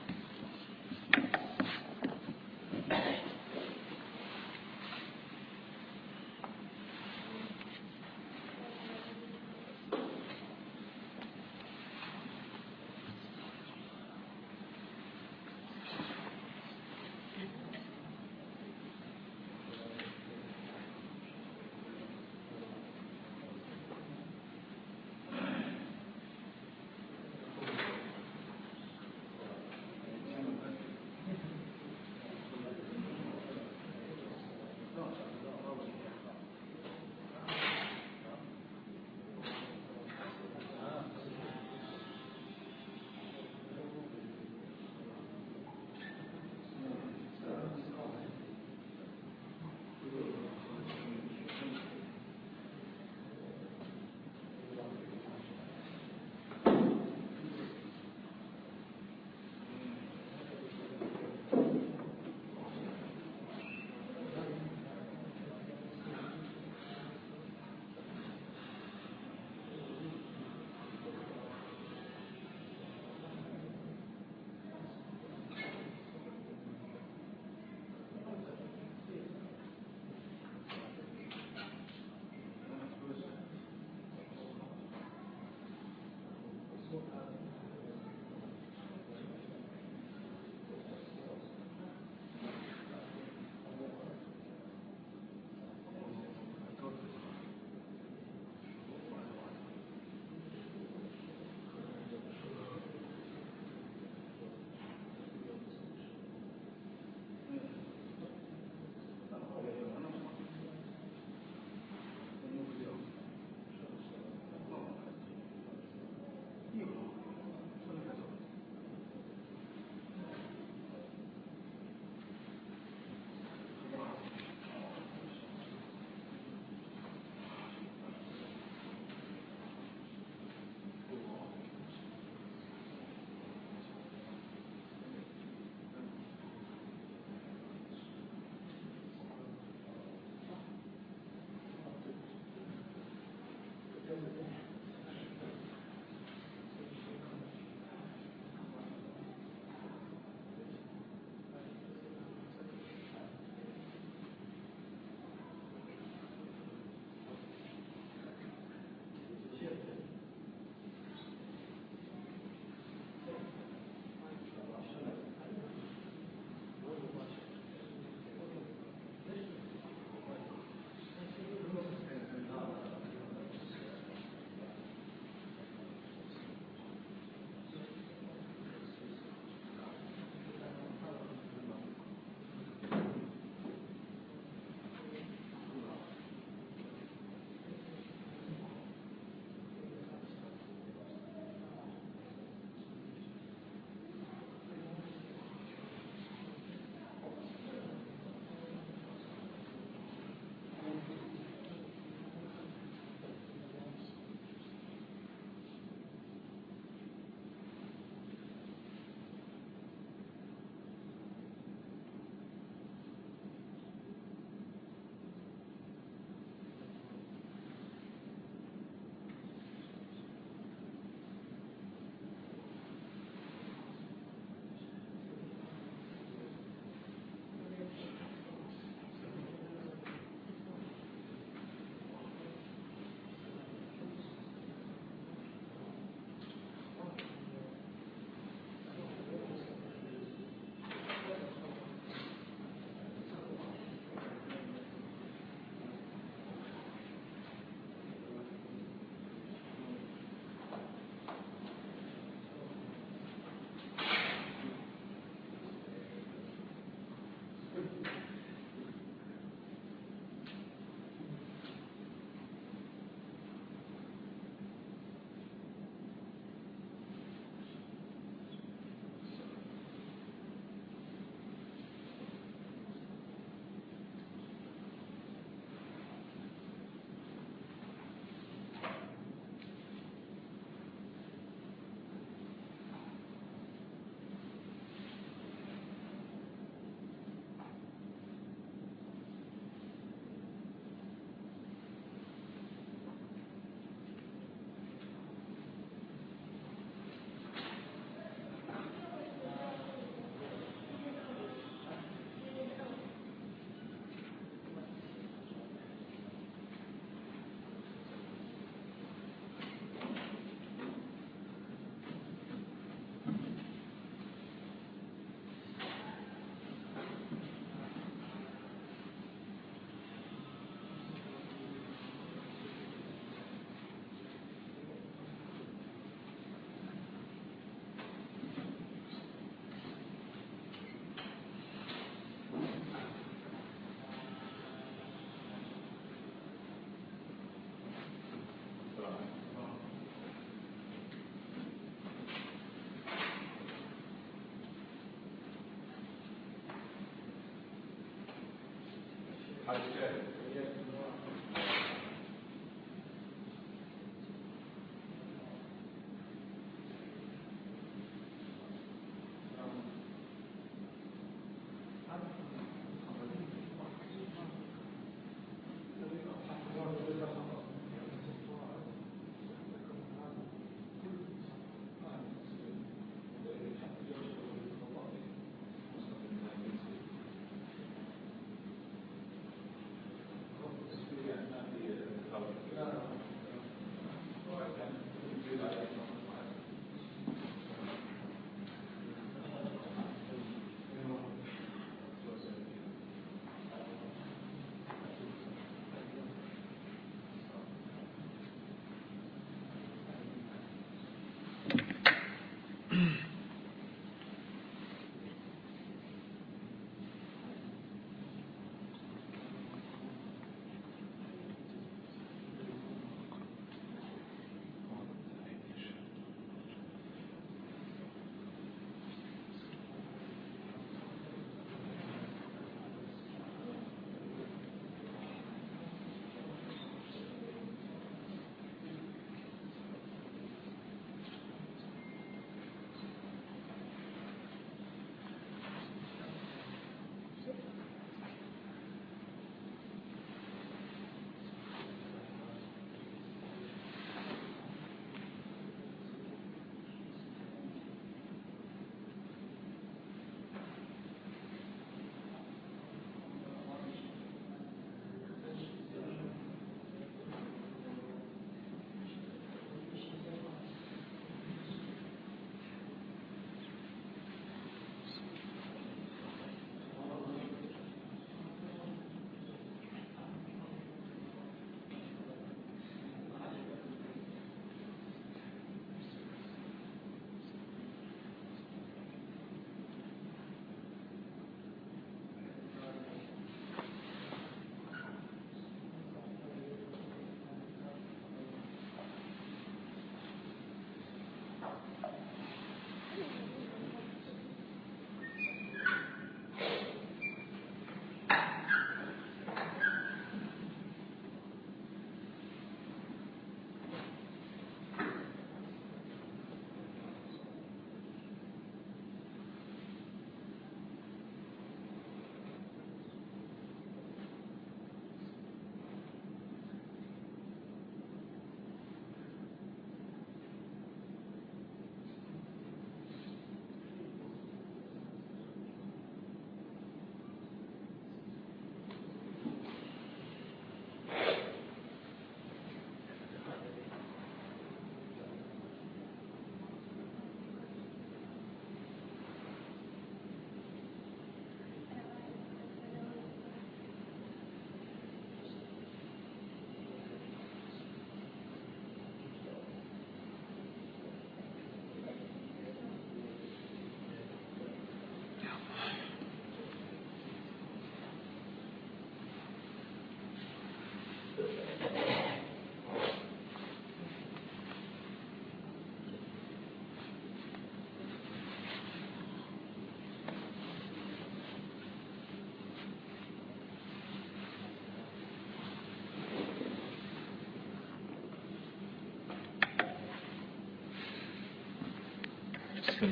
بسم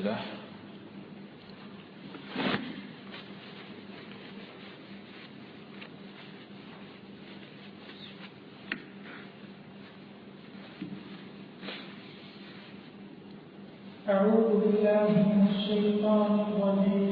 الله. أعوذ بالله من الشيطان الرجيم.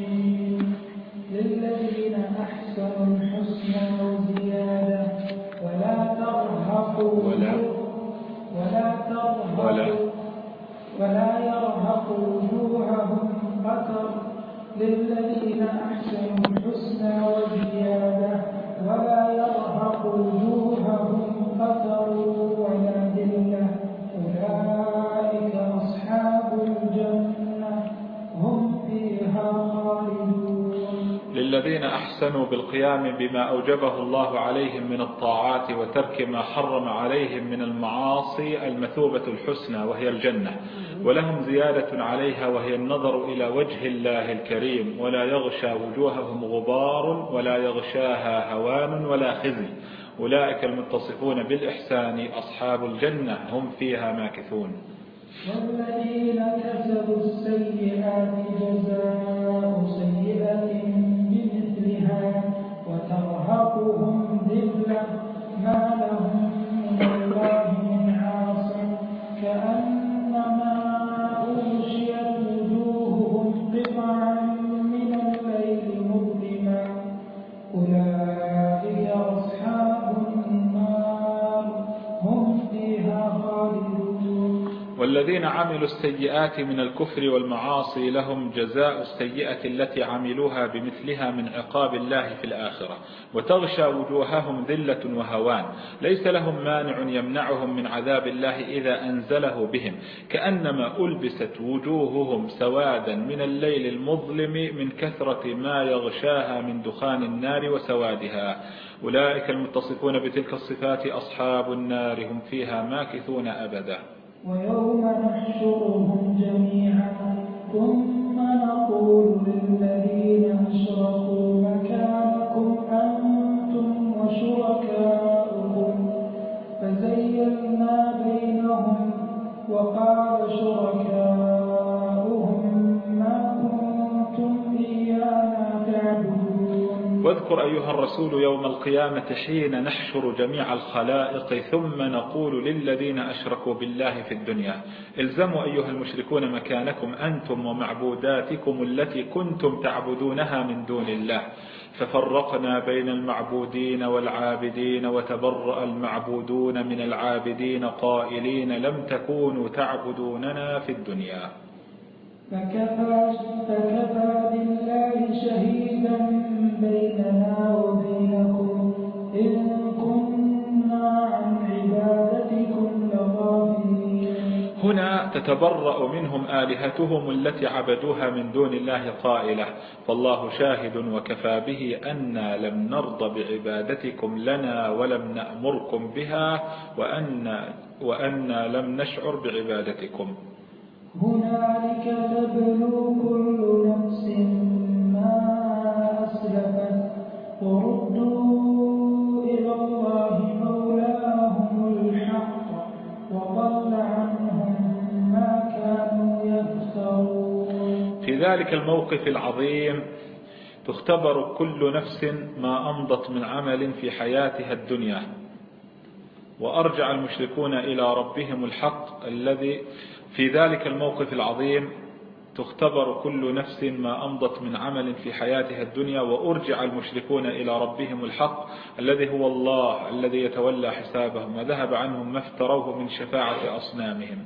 بالقيام بما أوجبه الله عليهم من الطاعات وترك ما حرم عليهم من المعاصي المثوبة الحسنى وهي الجنة. ولهم زيادة عليها وهي النظر إلى وجه الله الكريم. ولا يغشى وجوههم غبار ولا يغشاها هوان ولا خزي. أولئك المتصفون بالإحسان أصحاب الجنة هم فيها ماكثون. والذين كسبوا السيئات جزاء سيئة بمثلها وترهقهم ذلة ما لهم من الله من عاصم كأنما أغشيت وجوههم قطعا والذين عملوا السيئات من الكفر والمعاصي لهم جزاء السيئة التي عملوها بمثلها من عقاب الله في الآخرة وتغشى وجوههم ذلة وهوان. ليس لهم مانع يمنعهم من عذاب الله إذا أنزله بهم كأنما ألبست وجوههم سوادا من الليل المظلم من كثرة ما يغشاها من دخان النار وسوادها. أولئك المتصفون بتلك الصفات أصحاب النار هم فيها ماكثون أبدا. ويوم نحشرهم جميعا ثم نقول للذين أشركوا مكانكم أنتم وشركاؤكم. فزيلنا بينهم وقال شركاؤهم واذكر أيها الرسول يوم القيامة حين نحشر جميع الخلائق ثم نقول للذين أشركوا بالله في الدنيا الزموا أيها المشركون مكانكم أنتم ومعبوداتكم التي كنتم تعبدونها من دون الله. ففرقنا بين المعبودين والعابدين وتبرأ المعبودون من العابدين قائلين لم تكونوا تعبدوننا في الدنيا. فكفى, فكفى بالله شهيدا بيننا وبينكم. إن كنا عن عبادتكم لغافلين. هنا تتبرأ منهم آلهتهم التي عبدوها من دون الله قائلة. فالله شاهد وكفى به أنا لم نرضى بعبادتكم لنا ولم نأمركم بها وأن, وأنا لم نشعر بعبادتكم. هنالك تبلو كل نفس وردوا إلى الله مولاهم الحق وضل عنهم ما كانوا يفترون. في ذلك الموقف العظيم تختبر كل نفس ما أمضت من عمل في حياتها الدنيا. وأرجع المشركون إلى ربهم الحق الذي في ذلك الموقف العظيم تختبر كل نفس ما أمضت من عمل في حياتها الدنيا وأرجع المشركون إلى ربهم الحق الذي هو الله الذي يتولى حسابهم وذهب عنهم ما افتروه من شفاعة أصنامهم.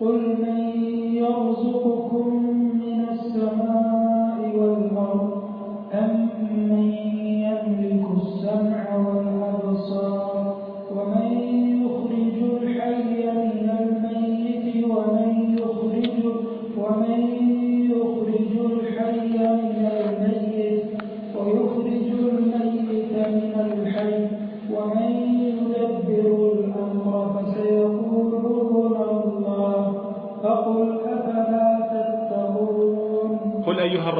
قل من يرزقكم من السماء والأرض أم من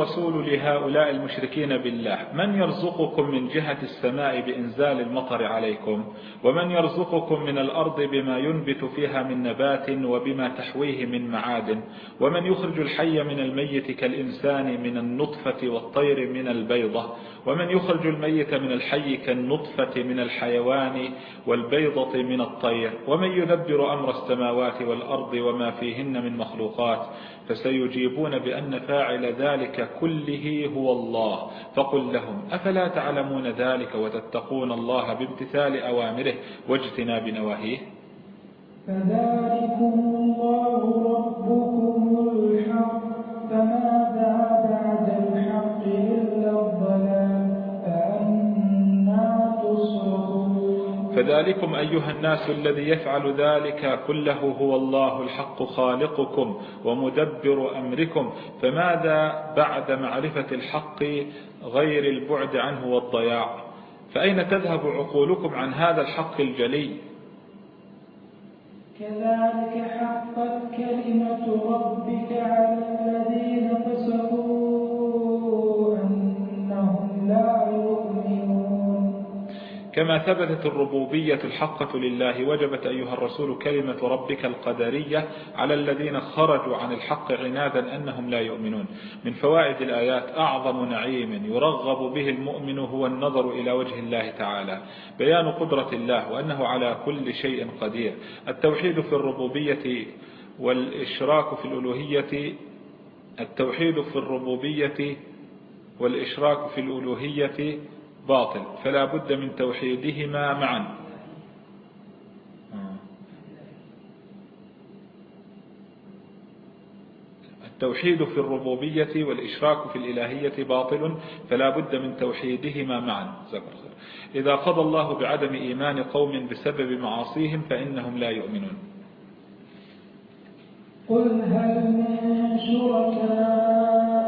الرسول لهؤلاء المشركين بالله. من يرزقكم من جهة السماء بإنزال المطر عليكم؟ ومن يرزقكم من الأرض بما ينبت فيها من نبات وبما تحويه من معادن ومن يخرج الحي من الميت كالإنسان من النطفة والطير من البيضة؟ ومن يخرج الميت من الحي كالنطفة من الحيوان والبيضة من الطير؟ ومن يدبر أمر السماوات والأرض وما فيهن من مخلوقات؟ فسيجيبون بأن فاعل ذلك كله هو الله. فقل لهم أفلا تعلمون ذلك وتتقون الله بامتثال أوامره واجتناب نواهيه؟ فذلكم الله ربكم الحق فماذا بعد الحق إلا الضلال. فذلكم أيها الناس الذي يفعل ذلك كله هو الله الحق خالقكم ومدبر أمركم فماذا بعد معرفة الحق غير البعد عنه والضياع؟ فأين تذهب عقولكم عن هذا الحق الجلي؟ كذلك حقت كلمة ربك على الذين فسقوا كما ثبتت الربوبية الحقة لله وجبت أيها الرسول كلمة ربك القدرية على الذين خرجوا عن الحق عنادا أنهم لا يؤمنون. من فوائد الآيات أعظم نعيم يرغب به المؤمن هو النظر إلى وجه الله تعالى. بيان قدرة الله وأنه على كل شيء قدير. التوحيد في الربوبية والإشراك في الألوهية التوحيد في الربوبية والإشراك في الألوهية باطل فلا بد من توحيدهما معا. التوحيد في الربوبية والإشراك في الإلهية باطل فلا بد من توحيدهما معا. إذا قضى الله بعدم إيمان قوم بسبب معاصيهم فإنهم لا يؤمنون. قل هل من شركائكم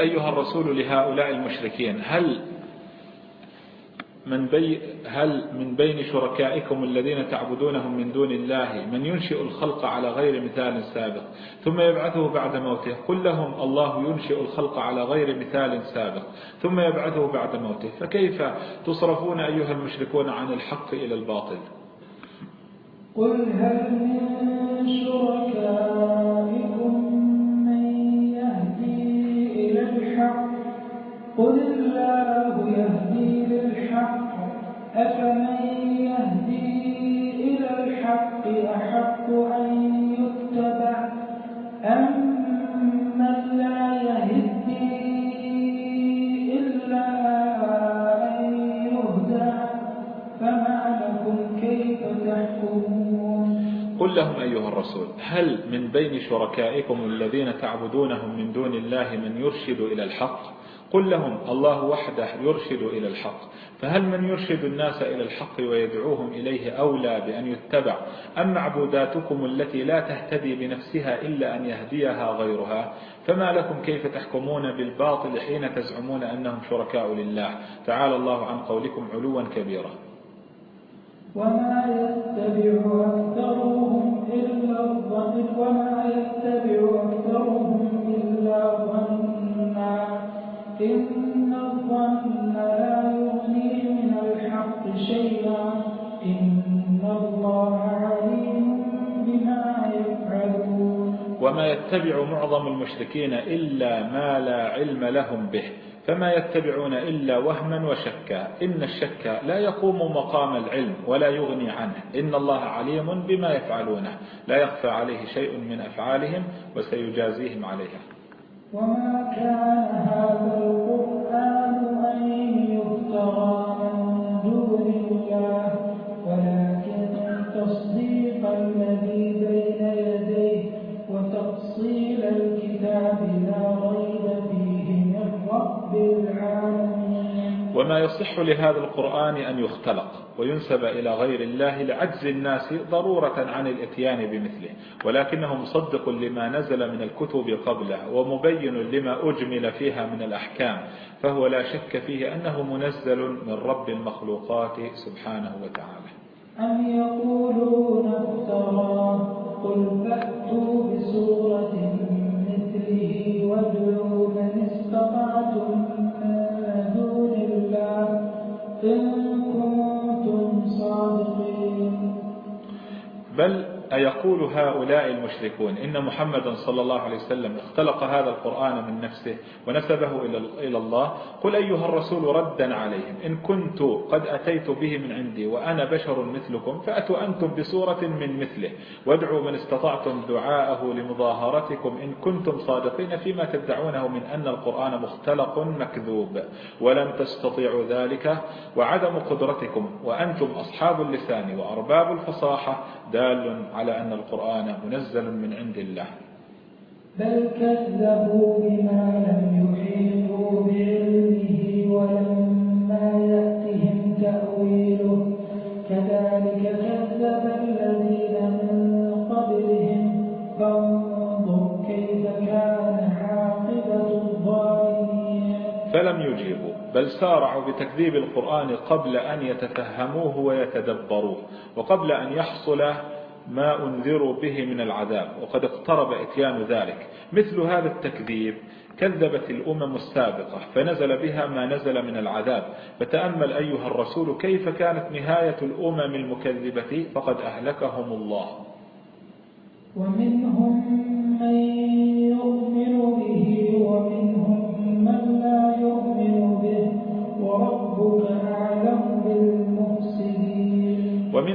أيها الرسول لهؤلاء المشركين هل من بي هل من بين شركائكم الذين تعبدونهم من دون الله من ينشئ الخلق على غير مثال سابق؟ ثم يبعثه بعد موته قل لهم الله ينشئ الخلق على غير مثال سابق. ثم يبعثه بعد موته فكيف تصرفون أيها المشركون عن الحق إلى الباطل؟ قل هل من شركائكم أفمن الرسول هل من بين شركائكم الذين تعبدونهم من دون الله من يرشد إلى الحق؟ قل لهم الله وحده يرشد إلى الحق فهل من يرشد الناس إلى الحق ويدعوهم إليه أولى بأن يتبع؟ أم معبوداتكم التي لا تهتدي بنفسها إلا أن يهديها غيرها؟ فما لكم كيف تحكمون بالباطل حين تزعمون أنهم شركاء لله؟ تعالى الله عن قولكم علوا كبيرا. وما يتبع أكثرهم إلا الظن وما يتبع أكثرهم إلا ظنا إن الظن لا يغني من الحق شيئا. إن الله عليم بما يفعلون. وما يتبع معظم المشركين إلا ما لا علم لهم به. فما يتبعون إلا وهما وشكا. إن الشك لا يقوم مقام العلم ولا يغني عنه. إن الله عليم بما يفعلونه لا يخفى عليه شيء من أفعالهم وسيجازيهم عليها. وما كان هذا القرآن أن يفترى وما يصح لهذا القرآن أن يختلق وينسب إلى غير الله لعجز الناس ضرورة عن الإتيان بمثله ولكنه مصدق لما نزل من الكتب قبله ومبين لما أجمل فيها من الأحكام فهو لا شك فيه أنه منزل من رب المخلوقات سبحانه وتعالى. أم يقولون افتراه قل فأتوا بسورة مثله وادعوا من استطعتم إن كنتم صادقين. بل أيقول هؤلاء المشركون إن محمدا صلى الله عليه وسلم اختلق هذا القرآن من نفسه ونسبه إلى الله. قل أيها الرسول ردا عليهم إن كنت قد أتيت به من عندي وأنا بشر مثلكم فأتوا أنتم بسورة من مثله. وادعوا من استطعتم دعاءه لمظاهرتكم إن كنتم صادقين فيما تدعونه من أن القرآن مختلق مكذوب. ولن تستطيعوا ذلك. وعدم قدرتكم وأنتم أصحاب اللسان وأرباب الفصاحة دال على أن القرآن منزل من عند الله. بل كذبوا بما لم يحيطوا بعلمه ولما يأتهم تأويله. كذلك كذب بل سارعوا بتكذيب القرآن قبل أن يتفهموه ويتدبروه وقبل أن يحصل ما أنذروا به من العذاب وقد اقترب إتيان ذلك. مثل هذا التكذيب كذبت الأمم السابقة فنزل بها ما نزل من العذاب. فتأمل أيها الرسول كيف كانت نهاية الأمم المكذبة؟ فقد أهلكهم الله. ومنهم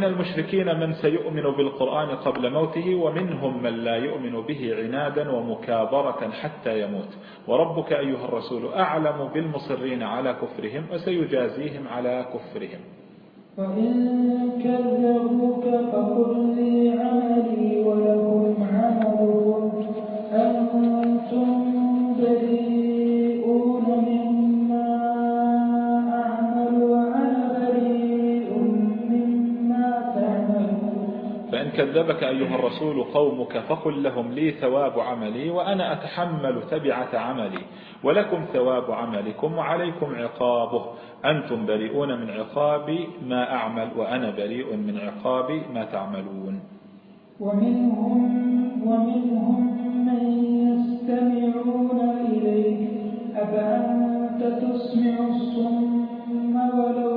المشركين من سيؤمن بالقرآن قبل موته ومنهم من لا يؤمن به عنادا ومكابرة حتى يموت. وربك أيها الرسول أعلم بالمصرين على كفرهم وسيجازيهم على كفرهم. وإن كذبوك فقل لي عملي ولكم كذبك أيها الرسول قومك فقل لهم لي ثواب عملي وأنا أتحمل تبعة عملي ولكم ثواب عملكم وعليكم عقابه. أنتم بريئون من عقاب ما أعمل وأنا بريء من عقاب ما تعملون. ومنهم, ومنهم من يستمعون إليك. أفأنت تسمع الصم ولو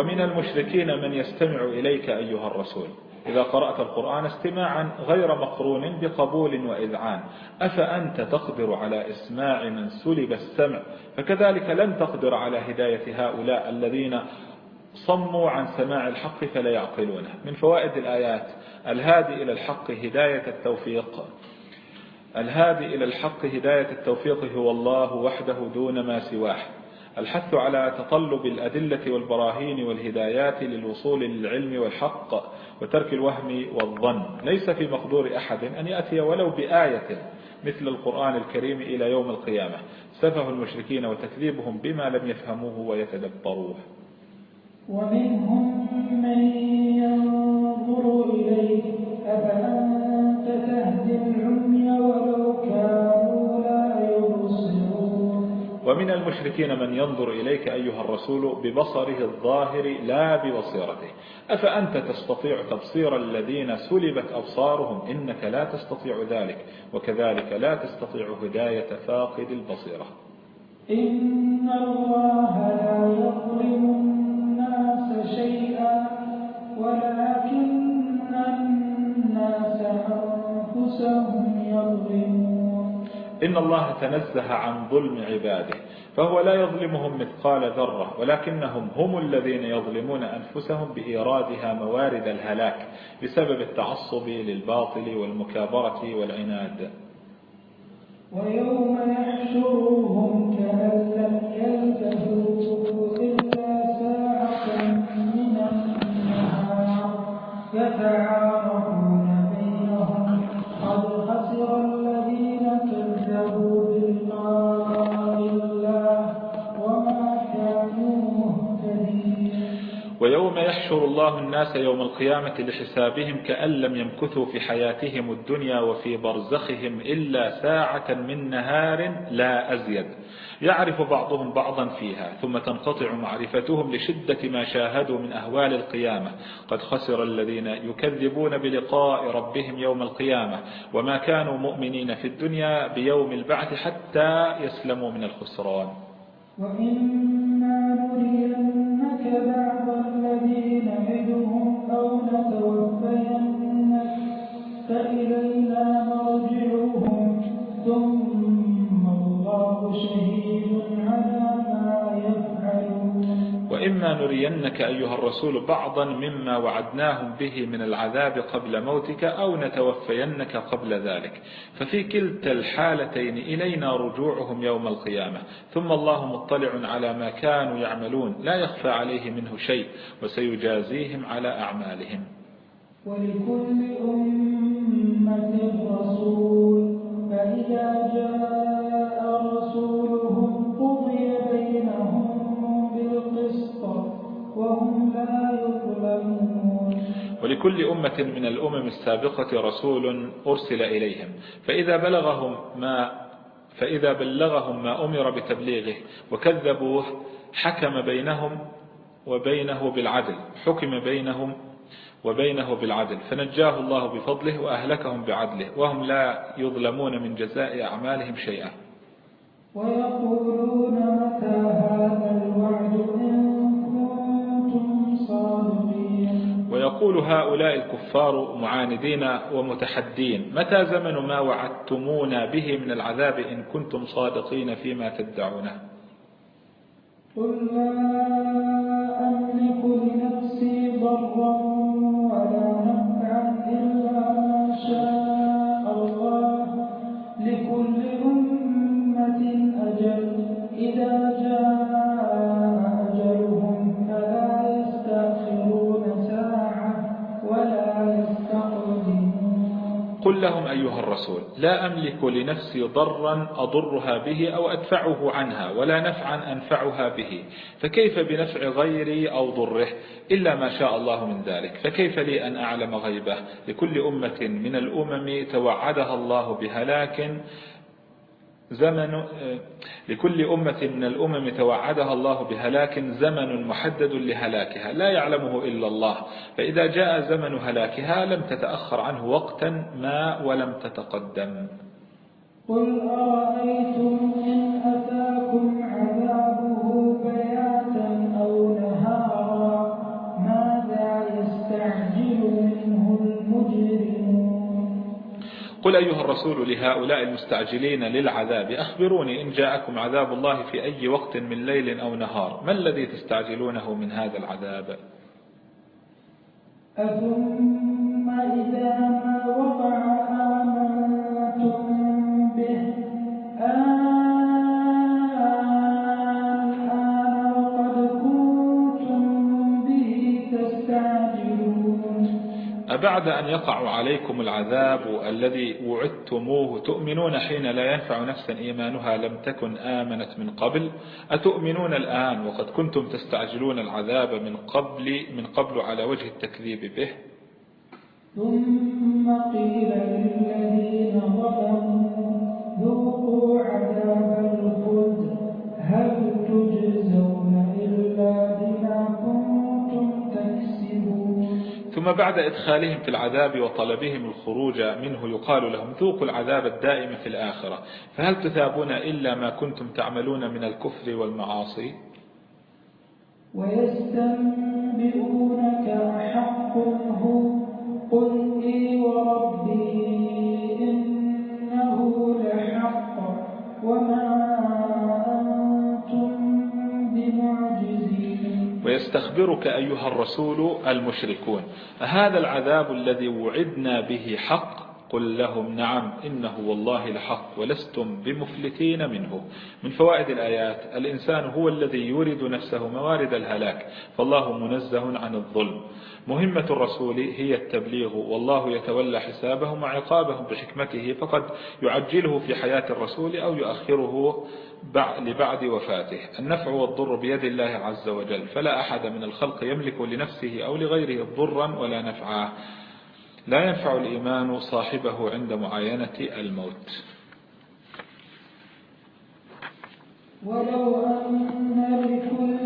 ومن المشركين من يستمع إليك أيها الرسول. إذا قرأت القرآن استماعا غير مقرون بقبول وإذعان. أفأنت تقدر على إسماع من سلب السمع؟ فكذلك لن تقدر على هداية هؤلاء الذين صموا عن سماع الحق فلا يعقلونه. من فوائد الآيات الهادي إلى الحق هداية التوفيق. الهادي إلى الحق هداية التوفيق هو الله وحده دون ما سواه. الحث على تطلب الأدلة والبراهين والهدايات للوصول للعلم والحق وترك الوهم والظن. ليس في مقدور أحد أن يأتي ولو بآية مثل القرآن الكريم إلى يوم القيامة. سفه المشركين وتكذيبهم بما لم يفهموه ويتدبروه. ومنهم من ينظر إليك أفأنت ومن المشركين من ينظر إليك أيها الرسول ببصره الظاهر لا ببصيرته. أفأنت تستطيع تبصير الذين سلبت أبصارهم؟ إنك لا تستطيع ذلك وكذلك لا تستطيع هداية فاقد البصيرة. إن الله لا يظلم الناس شيئا ولكن الناس أنفسهم يظلمون. إن الله تنزه عن ظلم عباده فهو لا يظلمهم مثقال ذرة ولكنهم هم الذين يظلمون أنفسهم بإيرادها موارد الهلاك بسبب التعصب للباطل والمكابرة والعناد. ويوم يحشرهم كأن لم يلبثوا إلا ساعة من النهار يتعارفون يحشر الله الناس يوم القيامة لحسابهم كأن لم يمكثوا في حياتهم الدنيا وفي برزخهم إلا ساعة من نهار لا أزيد. يعرف بعضهم بعضا فيها ثم تنقطع معرفتهم لشدة ما شاهدوا من أهوال القيامة. قد خسر الذين يكذبون بلقاء ربهم يوم القيامة وما كانوا مؤمنين في الدنيا بيوم البعث حتى يسلموا من الخسران. وإما فإما نرينك أيها الرسول بعضا مما وعدناهم به من العذاب قبل موتك أو نتوفينك قبل ذلك. ففي كلتا الحالتين إلينا رجوعهم يوم القيامة. ثم الله مطلع على ما كانوا يعملون. لا يخفى عليه منه شيء وسيجازيهم على أعمالهم. ولكل أمة رسول فإذا جاء وهم لا يظلمون. ولكل أمة من الأمم السابقة رسول أرسل إليهم. فإذا بلغهم ما فإذا بلغهم ما أمر بتبليغه وكذبوه حكم بينهم وبينه بالعدل. حكم بينهم وبينه بالعدل. فنجاه الله بفضله وأهلكهم بعدله. وهم لا يظلمون من جزاء أعمالهم شيئا. ويقولون متى هذا الوعد إن ويقول هؤلاء الكفار معاندين ومتحدين متى زمن ما وعدتمونا به من العذاب إن كنتم صادقين فيما تدعونه؟ قل لا أملك لنفسي ضرا قل لهم أيها الرسول لا أملك لنفسي ضرا أضرها به أو أدفعه عنها ولا نفعا أنفعها به. فكيف بنفع غيري أو ضره؟ إلا ما شاء الله من ذلك. فكيف لي أن أعلم غيبه؟ لكل أمة من الأمم توعدها الله بهلاك زمن لكل أمة من الأمم توعدها الله بهلاك زمن محدد لهلاكها لا يعلمه إلا الله. فإذا جاء زمن هلاكها لم تتأخر عنه وقتا ما ولم تتقدم. قل أرأيتم إن أتاكم قل أيها الرسول لهؤلاء المستعجلين للعذاب أخبروني إن جاءكم عذاب الله في أي وقت من ليل أو نهار. ما الذي تستعجلونه من هذا العذاب؟ أثم أبعد أن يقع عليكم العذاب الذي وعدتموه تؤمنون حين لا ينفع نفسا إيمانها لم تكن آمنت من قبل؟ أتؤمنون الآن وقد كنتم تستعجلون العذاب من قبل من قبل على وجه التكذيب به؟ ثم قيل للذين ظلموا ذوقوا عذاب الخلد هل تجزون إلا بما كنتم ثم بعد إدخالهم في العذاب وطلبهم الخروج منه يقال لهم ذوقوا العذاب الدائم في الآخرة. فهل تثابون إلا ما كنتم تعملون من الكفر والمعاصي؟ ويستنبئونك أحق هو قل إي وربي إنه لحق وما ويستخبرك أيها الرسول المشركون. هذا العذاب الذي وعدنا به حق؟ قل لهم نعم إنه والله لحق ولستم بمفلتين منه. من فوائد الآيات الإنسان هو الذي يورد نفسه موارد الهلاك فالله منزه عن الظلم. مهمة الرسول هي التبليغ والله يتولى حسابهم وعقابهم بحكمته فقد يعجله في حياة الرسول أو يؤخره لبعد وفاته. النفع والضر بيد الله عز وجل. فلا أحد من الخلق يملك لنفسه أو لغيره ضرا ولا نفعا. لا ينفع الإيمان صاحبه عند معاينة الموت. ولو أن لكل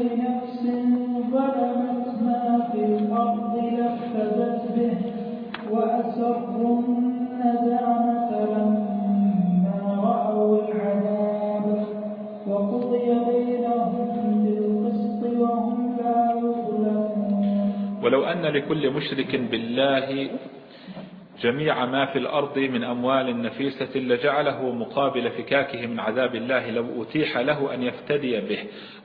لكل مشرك بالله جميع ما في الأرض من أموال نفيسة لجعله مقابل فكاكه من عذاب الله. لو أتيح له أن يفتدي به.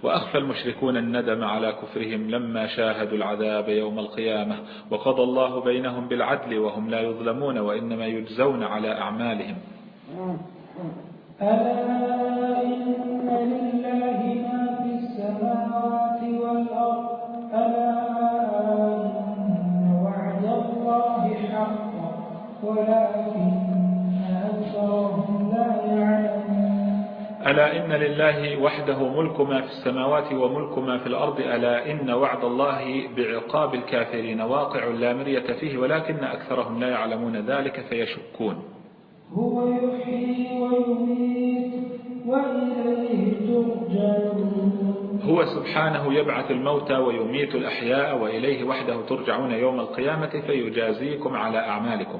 وأخفى المشركون الندم على كفرهم لما شاهدوا العذاب يوم القيامة. وقضى الله بينهم بالعدل وهم لا يظلمون وإنما يجزون على أعمالهم. ألا إن لله ما في السماوات والأرض. ألا ألا إن لله وحده ملك ما في السماوات وملك ما في الأرض ألا إن وعد الله بعقاب الكافرين واقع لا مرية فيه ولكن أكثرهم لا يعلمون ذلك فيشكون. هو يحيي ويميت وإليه ترجعون. هو سبحانه يبعث الموتى ويميت الأحياء وإليه وحده ترجعون يوم القيامة فيجازيكم على أعمالكم.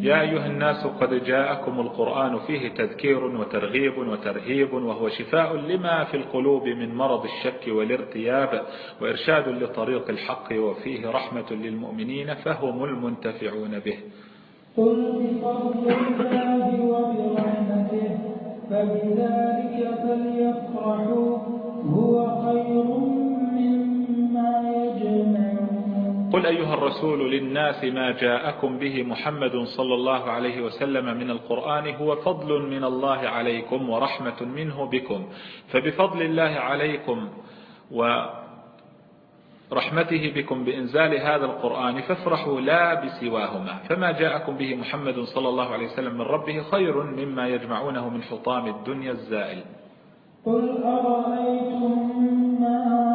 يا أيها الناس قد جاءكم القرآن فيه تذكير وترغيب وترهيب وهو شفاء لما في القلوب من مرض الشك والارتياب وإرشاد لطريق الحق وفيه رحمة للمؤمنين فهم المنتفعون به. قل بفضل الله وبرحمته فبذلك فليفرحوا هو خير قل أيها الرسول للناس ما جاءكم به محمد صلى الله عليه وسلم من القرآن هو فضل من الله عليكم ورحمة منه بكم فبفضل الله عليكم ورحمته بكم بإنزال هذا القرآن فافرحوا لا بسواهما فما جاءكم به محمد صلى الله عليه وسلم من ربه خير مما يجمعونه من حطام الدنيا الزائل قل أرأيتم ما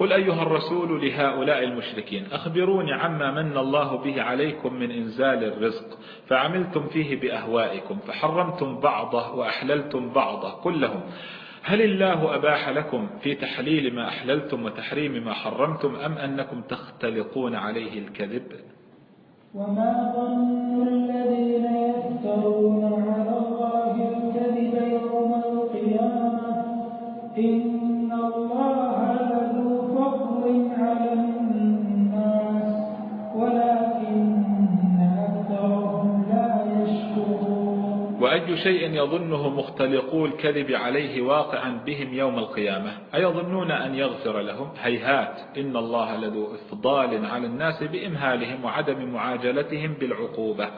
قل أيها الرسول لهؤلاء المشركين أخبروني عما من الله به عليكم من إنزال الرزق فعملتم فيه بأهوائكم فحرمتم بعضه وأحللتم بعضه قل لهم هل الله أباح لكم في تحليل ما أحللتم وتحريم ما حرمتم أم أنكم تختلقون عليه الكذب؟ وما ظن الذين يفترون على شيء يظنه مختلقو الكذب عليه واقعا بهم يوم القيامة. أيظنون أن يغفر لهم؟ هيهات. إن الله لذو إفضال على الناس بإمهالهم وعدم معاجلتهم بالعقوبة.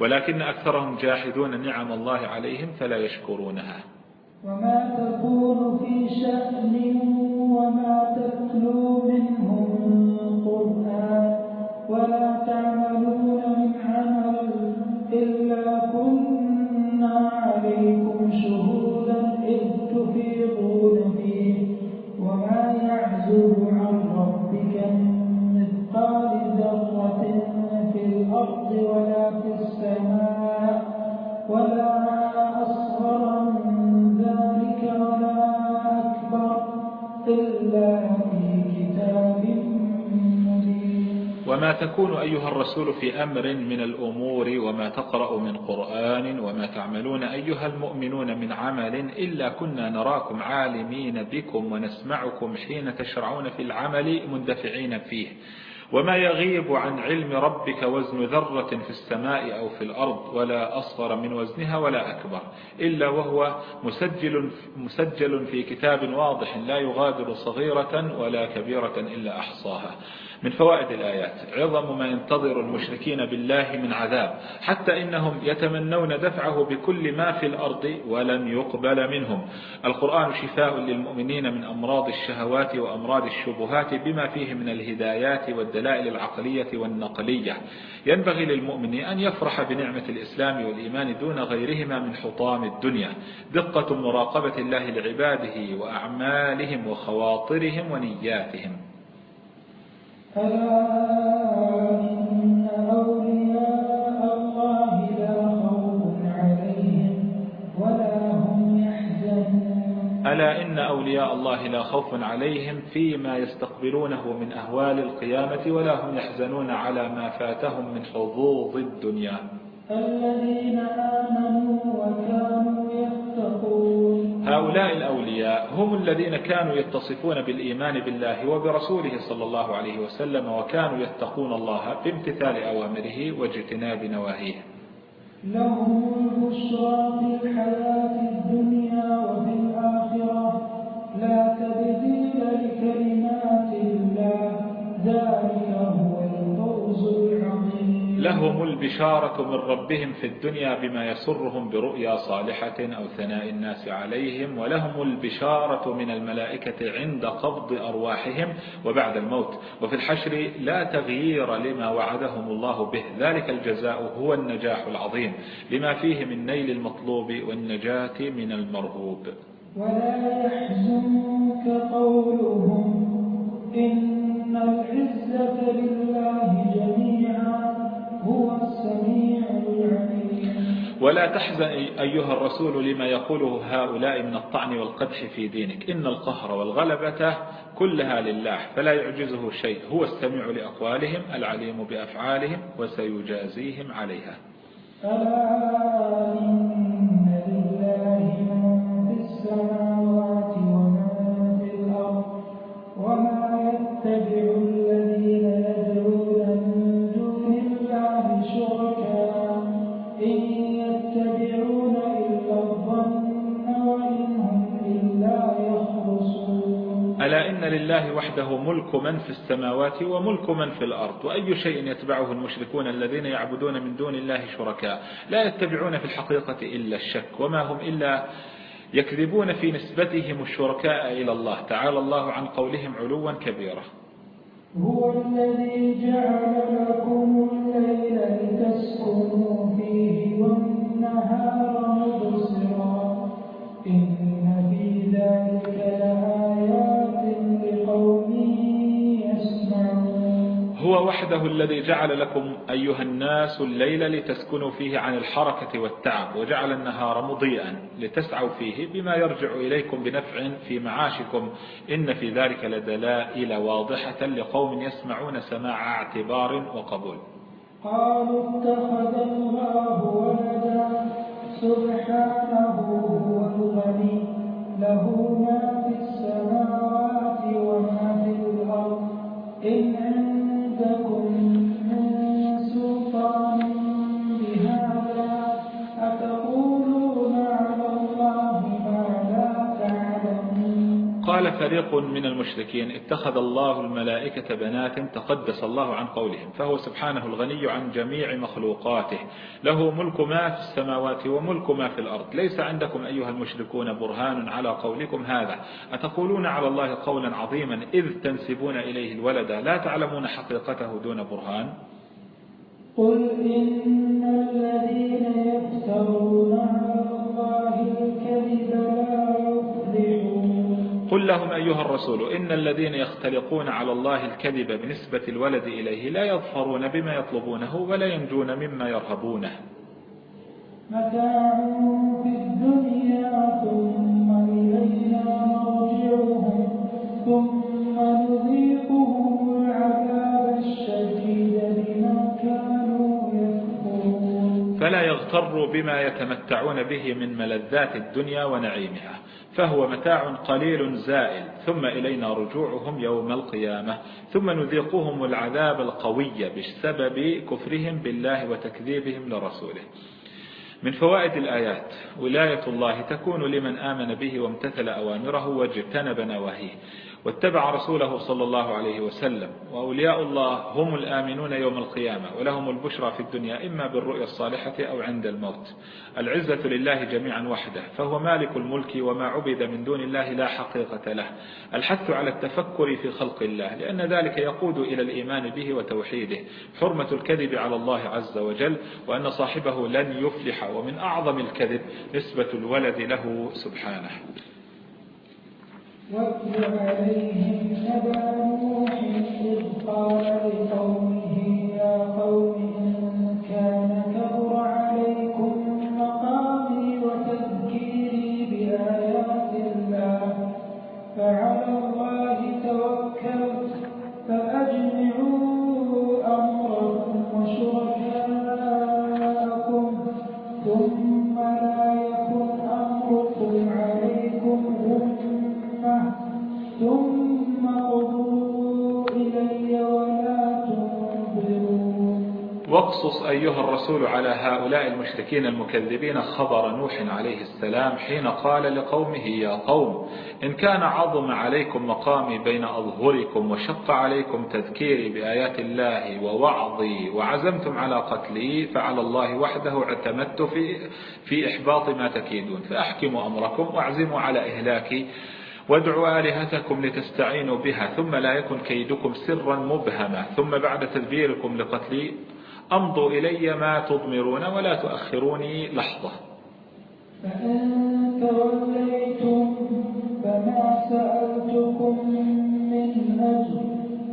ولكن أكثرهم جاحدون نعم الله عليهم فلا يشكرونها. وما تكون في شأن وما تتلو منه من قرآن ولا تعملون تكون أيها الرسول في أمر من الأمور وما تقرأ من قرآن وما تعملون أيها المؤمنون من عمل إلا كنا نراكم عالمين بكم ونسمعكم حين تشرعون في العمل مندفعين فيه. وما يغيب عن علم ربك وزن ذرة في السماء أو في الأرض ولا أصغر من وزنها ولا أكبر إلا وهو مسجل, مسجل في كتاب واضح لا يغادر صغيرة ولا كبيرة إلا أحصاها. من فوائد الآيات. عظم ما ينتظر المشركين بالله من عذاب حتى إنهم يتمنون دفعه بكل ما في الأرض ولن يقبل منهم. القرآن شفاء للمؤمنين من أمراض الشهوات وأمراض الشبهات بما فيه من الهدايات والدلائل العقلية والنقلية. ينبغي للمؤمن أن يفرح بنعمة الإسلام والإيمان دون غيرهما من حطام الدنيا. دقة مراقبة الله لعباده وأعمالهم وخواطرهم ونياتهم ألا إن أولياء الله لا خوف عليهم ولا هم يحزنون ألا إن أولياء الله لا خوف عليهم فيما يستقبلونه من أهوال القيامة ولا هم يحزنون على ما فاتهم من حظوظ الدنيا. الذين آمنوا وكانوا يتقون. هؤلاء الأولياء هم الذين كانوا يتصفون بالإيمان بالله وبرسوله صلى الله عليه وسلم وكانوا يتقون الله بامتثال أوامره واجتناب نواهيه. لهم البشرى في الحياة الدنيا وفي الآخرة. لا تبديل لكلمات الله. ذلك هو الفوز العظيم. لهم البشارة من ربهم في الدنيا بما يسرهم برؤيا صالحة أو ثناء الناس عليهم ولهم البشارة من الملائكة عند قبض أرواحهم وبعد الموت. وفي الحشر لا تغيير لما وعدهم الله به. ذلك الجزاء هو النجاح العظيم لما فيه من نيل المطلوب والنجاة من المرهوب ولا يحزنك قولهم إن العزة لله جميعا. ولا تحزن أيها الرسول لما يقوله هؤلاء من الطعن والقدح في دينك. إن القهر والغلبة كلها لله فلا يعجزه شيء. هو السميع لأقوالهم العليم بأفعالهم وسيجازيهم عليها. ألا إن لله في السماوات في الأرض وما لله وحده ملك من في السماوات وملك من في الأرض وأي شيء يتبعه المشركون الذين يعبدون من دون الله شركاء. لا يتبعون في الحقيقة إلا الشك وما هم إلا يكذبون في نسبتهم الشركاء إلى الله. تعالى الله عن قولهم علوا كبيرا. هو الذي جعل لكم الليل لتسكنوا فيه والنهار وحده الذي جعل لكم أيها الناس الليل لتسكنوا فيه عن الحركة والتعب وجعل النهار مضيئا لتسعوا فيه بما يرجع إليكم بنفع في معاشكم. إن في ذلك لدلائل واضحة لقوم يسمعون سماع اعتبار وقبول. قالوا اتخذ الله ولدا سبحانه هو الغني. له ما في السماوات وما في الأرض. إن فريق من المشركين اتخذ الله الملائكة بنات تقدس الله عن قولهم فهو سبحانه الغني عن جميع مخلوقاته. له ملك ما في السماوات وملك ما في الأرض. ليس عندكم أيها المشركون برهان على قولكم هذا. أتقولون على الله قولا عظيما إذ تنسبون إليه الولد؟ لا تعلمون حقيقته دون برهان. قل إن الذين يفترون على الله الكذب قل لهم أيها الرسول إن الذين يختلقون على الله الكذب بنسبة الولد إليه لا يظفرون بما يطلبونه ولا ينجون مما يرهبونه. متاع في الدنيا ثم إلينا مرجعهم. ثم فلا يغتروا بما يتمتعون به من ملذات الدنيا ونعيمها فهو متاع قليل زائل ثم إلينا رجوعهم يوم القيامة ثم نذيقهم العذاب القوي بسبب كفرهم بالله وتكذيبهم لرسوله. من فوائد الآيات ولاية الله تكون لمن آمن به وامتثل أوامره واجتنب نواهيه. واتبع رسوله صلى الله عليه وسلم. وأولياء الله هم الآمنون يوم القيامة ولهم البشرى في الدنيا إما بالرؤيا الصالحة أو عند الموت. العزة لله جميعا وحده فهو مالك الملك وما عبد من دون الله لا حقيقة له. الحث على التفكر في خلق الله لأن ذلك يقود إلى الإيمان به وتوحيده. حرمة الكذب على الله عز وجل وأن صاحبه لن يفلح ومن أعظم الكذب نسبة الولد له سبحانه. واتل عليهم نبأ نوح إذ قال لقومه واقصص أيها الرسول على هؤلاء المشركين المكذبين خبر نوح عليه السلام حين قال لقومه يا قوم إن كان عظم عليكم مقامي بين أظهركم وشق عليكم تذكيري بآيات الله ووعظي وعزمتم على قتلي فعلى الله وحده اعتمدت في, في إحباط ما تكيدون. فأحكموا أمركم وأعزموا على إهلاكي وادعوا آلهتكم لتستعينوا بها ثم لا يكن كيدكم سرا مبهما ثم بعد تدبيركم لقتلي أمضوا إلي ما تضمرون ولا تؤخروني لحظة. فإن توليتم فما سألتكم من أجر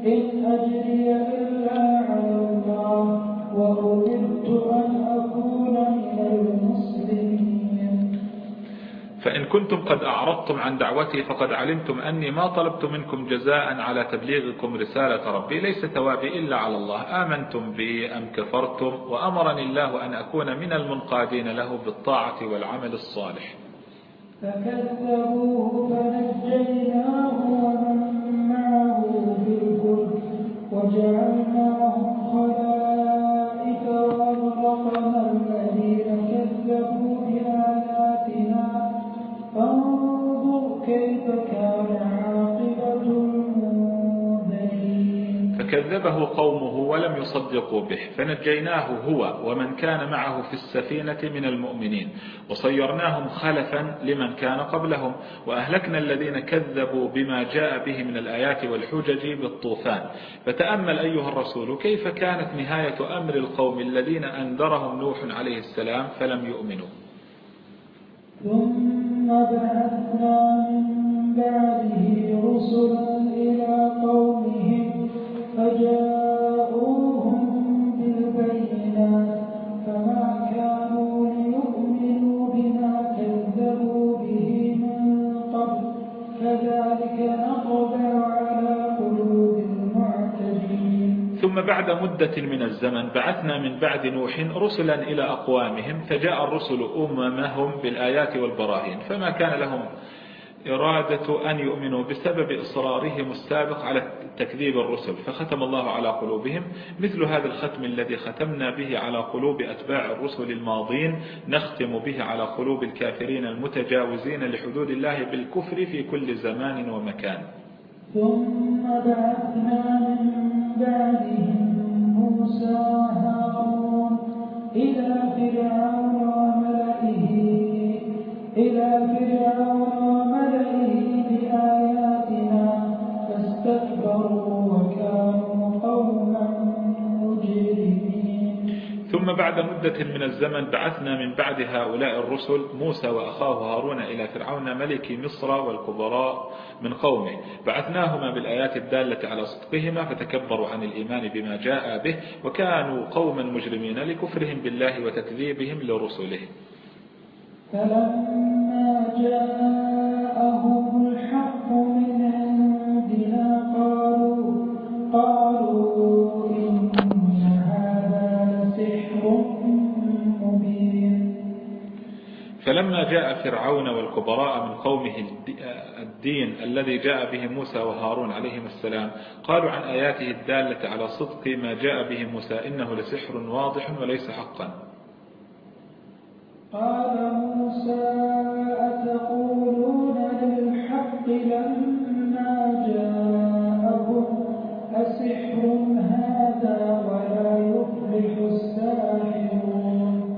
إن أجري إلا فإن كنتم قد أعرضتم عن دعوتي فقد علمتم أني ما طلبت منكم جزاء على تبليغكم رسالة ربي ليس ثوابي إلا على الله. آمنتم بي أم كفرتم؟ وأمرني الله أن أكون من المنقادين له بالطاعة والعمل الصالح. فكذبوه فنجيناه ومن معه في الفلك وجعلناهم فكذبه قومه ولم يصدقوا به. فنجيناه هو ومن كان معه في السفينة من المؤمنين. وصيرناهم خلفا لمن كان قبلهم. وأهلكنا الذين كذبوا بما جاء به من الآيات والحجج بالطوفان. فتأمل أيها الرسول كيف كانت نهاية أمر القوم الذين أنذرهم نوح عليه السلام فلم يؤمنوا؟ ثم بعثنا من بعده رسلا إلى قومهم ثم بعد مدة من الزمن بعثنا من بعد نوح رسلا إلى أقوامهم فجاء الرسل أممهم بالآيات والبراهين فما كان لهم إرادة أن يؤمنوا بسبب إصرارهم السابق على تكذيب الرسل فختم الله على قلوبهم. مثل هذا الختم الذي ختمنا به على قلوب أتباع الرسل الماضين نختم به على قلوب الكافرين المتجاوزين لحدود الله بالكفر في كل زمان ومكان. ثم بعثنا من بعدهم موسى وهارون إلى فرعون وملئه إلى فرعون ثم بعد مدة من الزمن بعثنا من بعد هؤلاء الرسل موسى وأخاه هارون إلى فرعون ملك مصر والكبراء من قومه. بعثناهما بالآيات الدالة على صدقهما فتكبروا عن الإيمان بما جاء به وكانوا قوما مجرمين لكفرهم بالله وتكذيبهم لرسله. فلما جاءهم جاء فرعون والكبراء من قومه الدين الذي جاء به موسى وهارون عليهم السلام. قالوا عن آياته الدالة على صدق ما جاء به موسى إنه لسحر واضح وليس حقا. قال موسى أتقولون للحق لما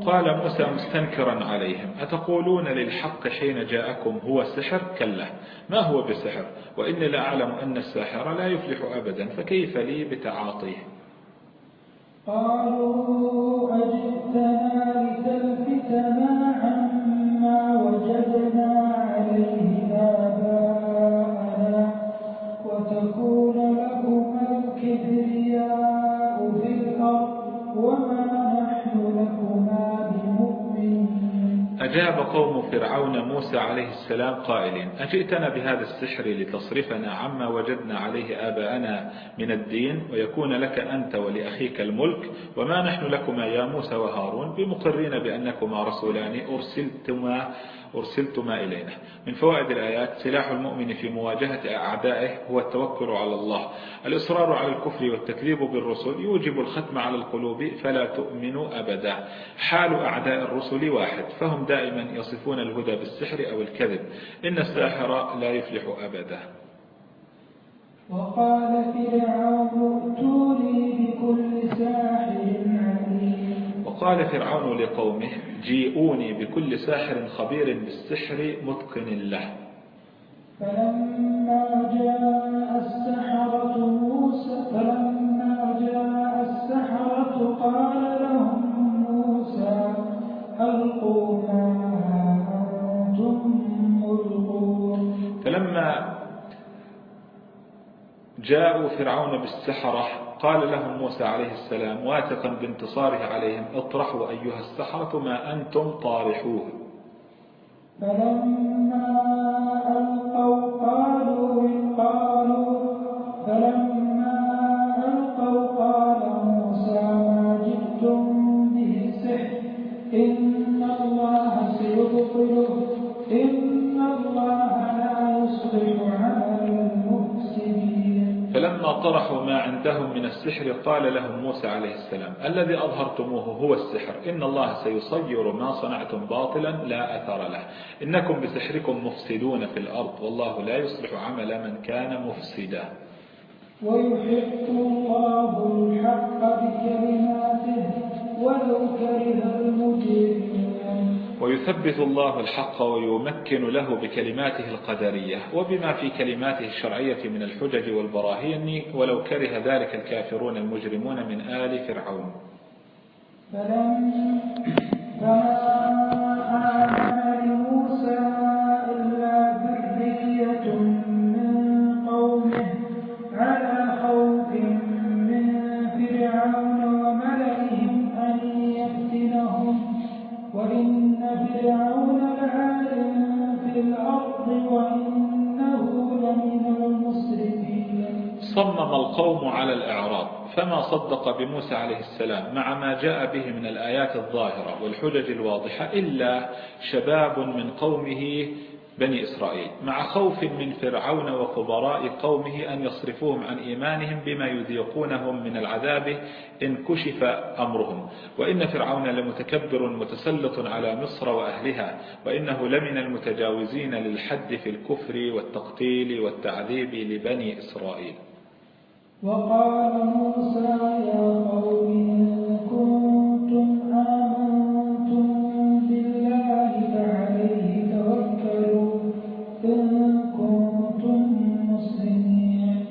قال موسى مستنكرا عليهم أتقولون للحق حين جاءكم هو سحر كلا. ما هو بسحر؟ وإني لأعلم أن الساحر لا يفلح أبدا فكيف لي بتعاطيه؟ قالوا فرعون موسى عليه السلام قائلين أجئتنا بهذا السحر لتصرفنا عما وجدنا عليه آباءنا من الدين ويكون لك أنت ولأخيك الملك وما نحن لكما يا موسى وهارون بمقرين بأنكما رسولان أرسلتما أرسلتما إلينا. من فوائد الآيات سلاح المؤمن في مواجهة أعدائه هو التوكل على الله. الإصرار على الكفر والتكذيب بالرسل يوجب الختم على القلوب فلا تؤمن أبدا. حال أعداء الرسل واحد فهم دائما يصفون الهدى بالسحر أو الكذب. إن الساحر لا يفلح أبدا. وقال فرعون ائتوني بكل ساحر عليم. وقال فرعون لقومه جيئوني بكل ساحر خبير بالسحر متقن له. فلما جاء السحرة موسى فلما جاء السحرة قال لهم موسى ألقوا ما أنتم ملقون. فلما جاءوا فرعون بالسحرة قال لهم موسى عليه السلام واثقا بانتصاره عليهم اطرحوا أيها السحرة ما أنتم طارحوه. فلما طرحوا ما عندهم من السحر قال لهم موسى عليه السلام الذي أظهرتموه هو السحر إن الله سيصير ما صنعتم باطلا لا أثر له. إنكم بسحركم مفسدون في الأرض والله لا يصلح عمل من كان مفسدا. ويحق الله الحق بكلماته ولو كره المجرمون. ويثبت الله الحق ويمكن له بكلماته القدرية وبما في كلماته الشرعية من الحجج والبراهين ولو كره ذلك الكافرون المجرمون من آل فرعون. فلم صمم القوم على الإعراض فما صدق بموسى عليه السلام مع ما جاء به من الآيات الظاهرة والحجج الواضحة إلا شباب من قومه بني إسرائيل مع خوف من فرعون وخبراء قومه أن يصرفوهم عن إيمانهم بما يذيقونهم من العذاب إن كشف أمرهم. وإن فرعون لمتكبر متسلط على مصر وأهلها وإنه لمن المتجاوزين للحد في الكفر والتقتيل والتعذيب لبني إسرائيل. وقال موسى يا قوم إن كنتم آمنتم بالله فعليه توكلوا إن كنتم مسلمين.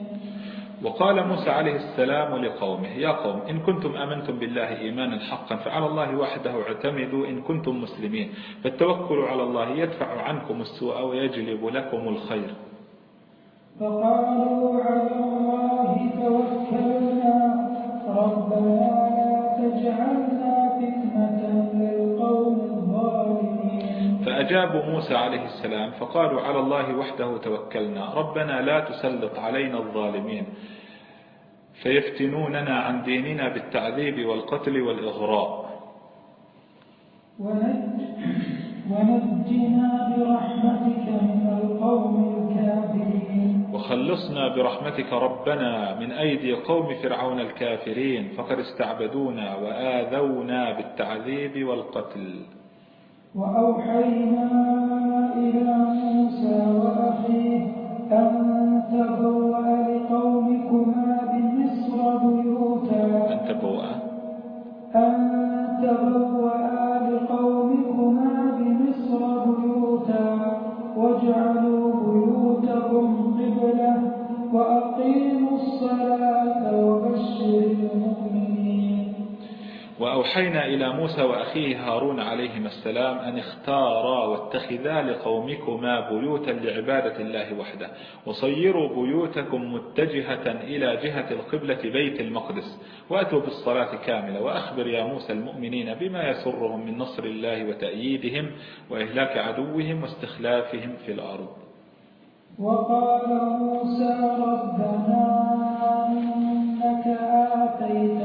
وقال موسى عليه السلام لقومه يا قوم إن كنتم آمنتم بالله إيمانا حقا فعلى الله وحده اعتمدوا إن كنتم مسلمين فالتوكل على الله يدفع عنكم السوء ويجلب لكم الخير. فقالوا على فأجابوا موسى عليه السلام فقالوا على الله وحده توكلنا ربنا لا تسلط علينا الظالمين فيفتنوننا عن ديننا بالتعذيب والقتل والإغراء. ونج ونجنا برحمتك من القوم الكافرين. وخلصنا برحمتك ربنا من أيدي قوم فرعون الكافرين فقد استعبدونا وآذونا بالتعذيب والقتل. وأوحينا إلى موسى وأخيه أن تبوأ إلى موسى وأخيه هارون عليهما السلام أن اختارا واتخذا لقومكما بيوتا لعبادة الله وحده. وصيروا بيوتكم متجهة إلى جهة القبلة بيت المقدس. وأتوا بالصلاة كاملة. وأخبر يا موسى المؤمنين بما يسرهم من نصر الله وتأييدهم وإهلاك عدوهم واستخلافهم في الأرض. وقال موسى ربنا إنك آتيت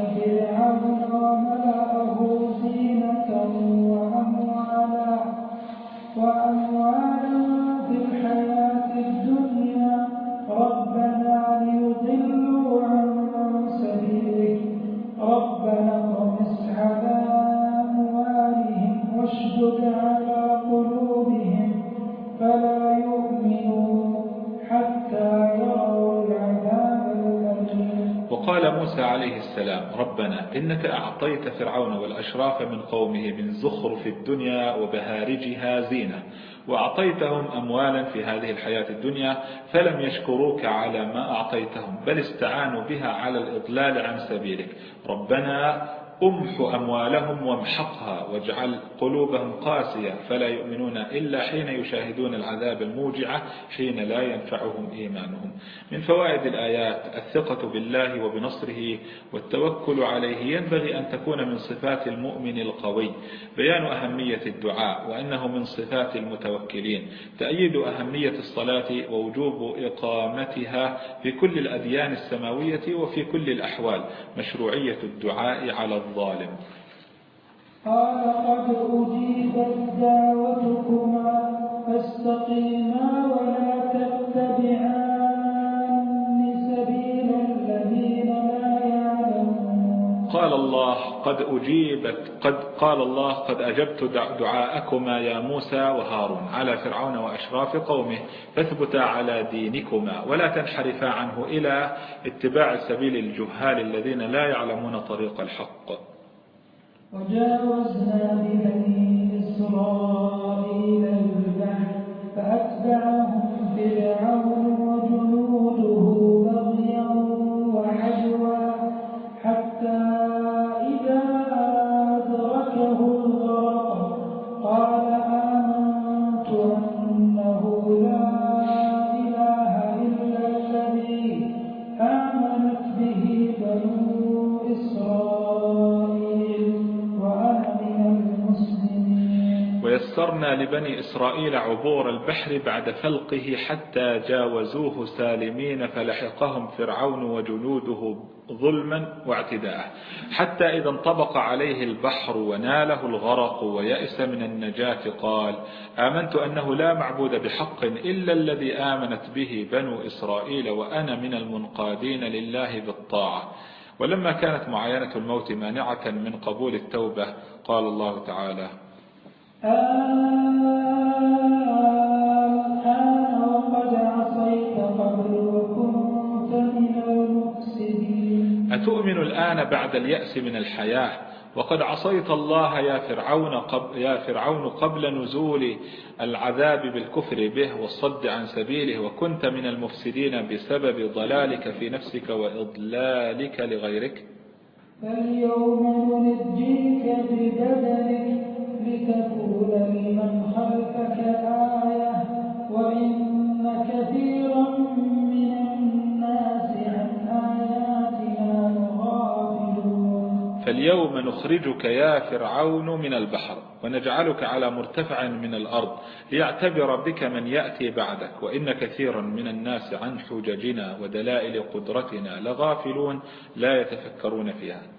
السلام ربنا إنك أعطيت فرعون والأشراف من قومه من زخرف الدنيا وبهارجها زينة وأعطيتهم أموالا في هذه الحياة الدنيا فلم يشكروك على ما أعطيتهم بل استعانوا بها على الإضلال عن سبيلك. ربنا أمح أموالهم وامحقها واجعل قلوبهم قاسية. فلا يؤمنون إلا حين يشاهدون العذاب الموجعة حين لا ينفعهم إيمانهم. من فوائد الآيات الثقة بالله وبنصره والتوكل عليه ينبغي أن تكون من صفات المؤمن القوي. بيان أهمية الدعاء وأنه من صفات المتوكلين. تأييد أهمية الصلاة ووجوب إقامتها في كل الأديان السماوية وفي كل الأحوال. مشروعية الدعاء على الظالم. قال قد أجيبت دعوتكما فاستقيما ولا تتبعان. قال الله قد أجيبت قد قال الله قد أجبت دع- دعاءكما يا موسى وهارون على فرعون وأشراف قومه فاثبتا على دينكما ولا تنحرفا عنه إلى اتباع سبيل الجهال الذين لا يعلمون طريق الحق. وجاوزنا ببني إسرائيل البحر فأتبعهم فرعون لبني إسرائيل عبور البحر بعد فلقه حتى جاوزوه سالمين فلحقهم فرعون وجنوده ظلما واعتداء حتى إذا انطبق عليه البحر وناله الغرق ويأس من النجاة قال آمنت أنه لا معبود بحق إلا الذي آمنت به بنو إسرائيل وأنا من المنقادين لله بالطاعة. ولما كانت معاينة الموت مانعة من قبول التوبة قال الله تعالى عصيت قبل وكنت من المفسدين أتؤمن الآن بعد اليأس من الحياة وقد عصيت الله يا فرعون قبل, يا فرعون قبل نزول العذاب بالكفر به والصد عن سبيله وكنت من المفسدين بسبب ضلالك في نفسك وإضلالك لغيرك فاليوم ننجيك ببدنك لتكون لمن خلفك آية وإن كثيرا من الناس عن آياتنا لغافلون فاليوم نخرجك يا فرعون من البحر ونجعلك على مرتفع من الأرض ليعتبر بك من يأتي بعدك وإن كثيرا من الناس عن حججنا ودلائل قدرتنا لغافلون لا يتفكرون فيها.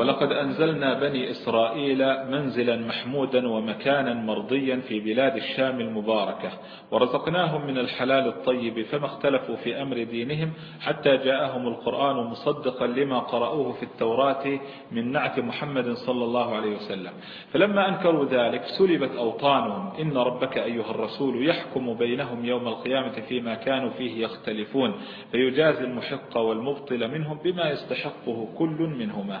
ولقد أنزلنا بني إسرائيل منزلا محمودا ومكانا مرضيا في بلاد الشام المباركة ورزقناهم من الحلال الطيب فما اختلفوا في أمر دينهم حتى جاءهم القرآن مصدقا لما قرأوه في التوراة من نعت محمد صلى الله عليه وسلم. فلما أنكروا ذلك سلبت أوطانهم. إن ربك أيها الرسول يحكم بينهم يوم القيامة فيما كانوا فيه يختلفون فيجازي المحق والمبطل منهم بما يستحقه كل منهما.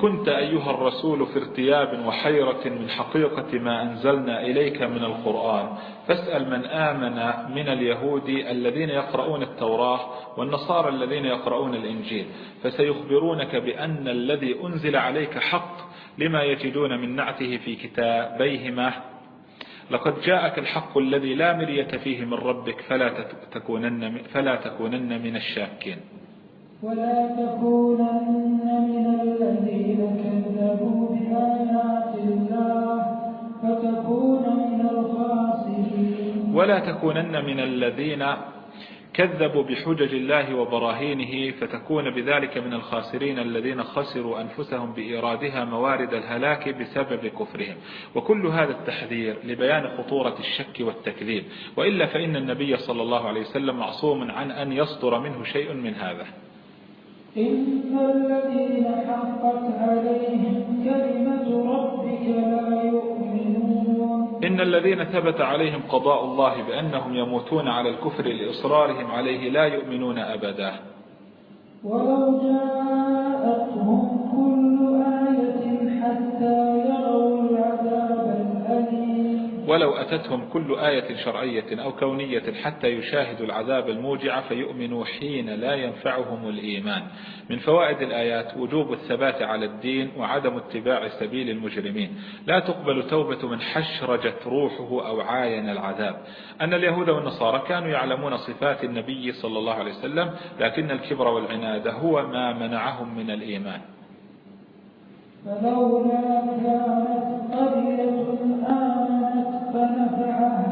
كنت أيها الرسول في ارتياب وحيرة من حقيقة ما أنزلنا إليك من القرآن فاسأل من آمن من اليهود الذين يقرؤون التوراة والنصارى الذين يقرؤون الإنجيل فسيخبرونك بأن الذي أنزل عليك حق لما يجدون من نعته في كتابيهما. لقد جاءك الحق الذي لا مرية فيه من ربك فلا تكونن, فلا تكونن من الشاكين. ولا تكونن من الذين كذبوا بآيات الله فتكون من الخاسرين. ولا تكونن من الذين كذبوا بحجج الله وبراهينه فتكون بذلك من الخاسرين الذين خسروا أنفسهم بإيرادها موارد الهلاك بسبب كفرهم. وكل هذا التحذير لبيان خطورة الشك والتكذيب. وإلا فإن النبي صلى الله عليه وسلم معصوم عن أن يصدر منه شيء من هذا. إن الذين حقت عليهم كلمة ربك لا يؤمنون. إن الذين ثبت عليهم قضاء الله بأنهم يموتون على الكفر لإصرارهم عليه لا يؤمنون أبدا. ولو جاءتهم كل آية حتى ولو أتتهم كل آية شرعية أو كونية حتى يشاهدوا العذاب الموجع فيؤمنوا حين لا ينفعهم الإيمان. من فوائد الآيات وجوب الثبات على الدين وعدم اتباع سبيل المجرمين. لا تقبل توبة من حشرجت روحه أو عاين العذاب. أن اليهود والنصارى كانوا يعلمون صفات النبي صلى الله عليه وسلم لكن الكبر والعناد هو ما منعهم من الإيمان. فلولا كانت قرية آمنت فنفعها.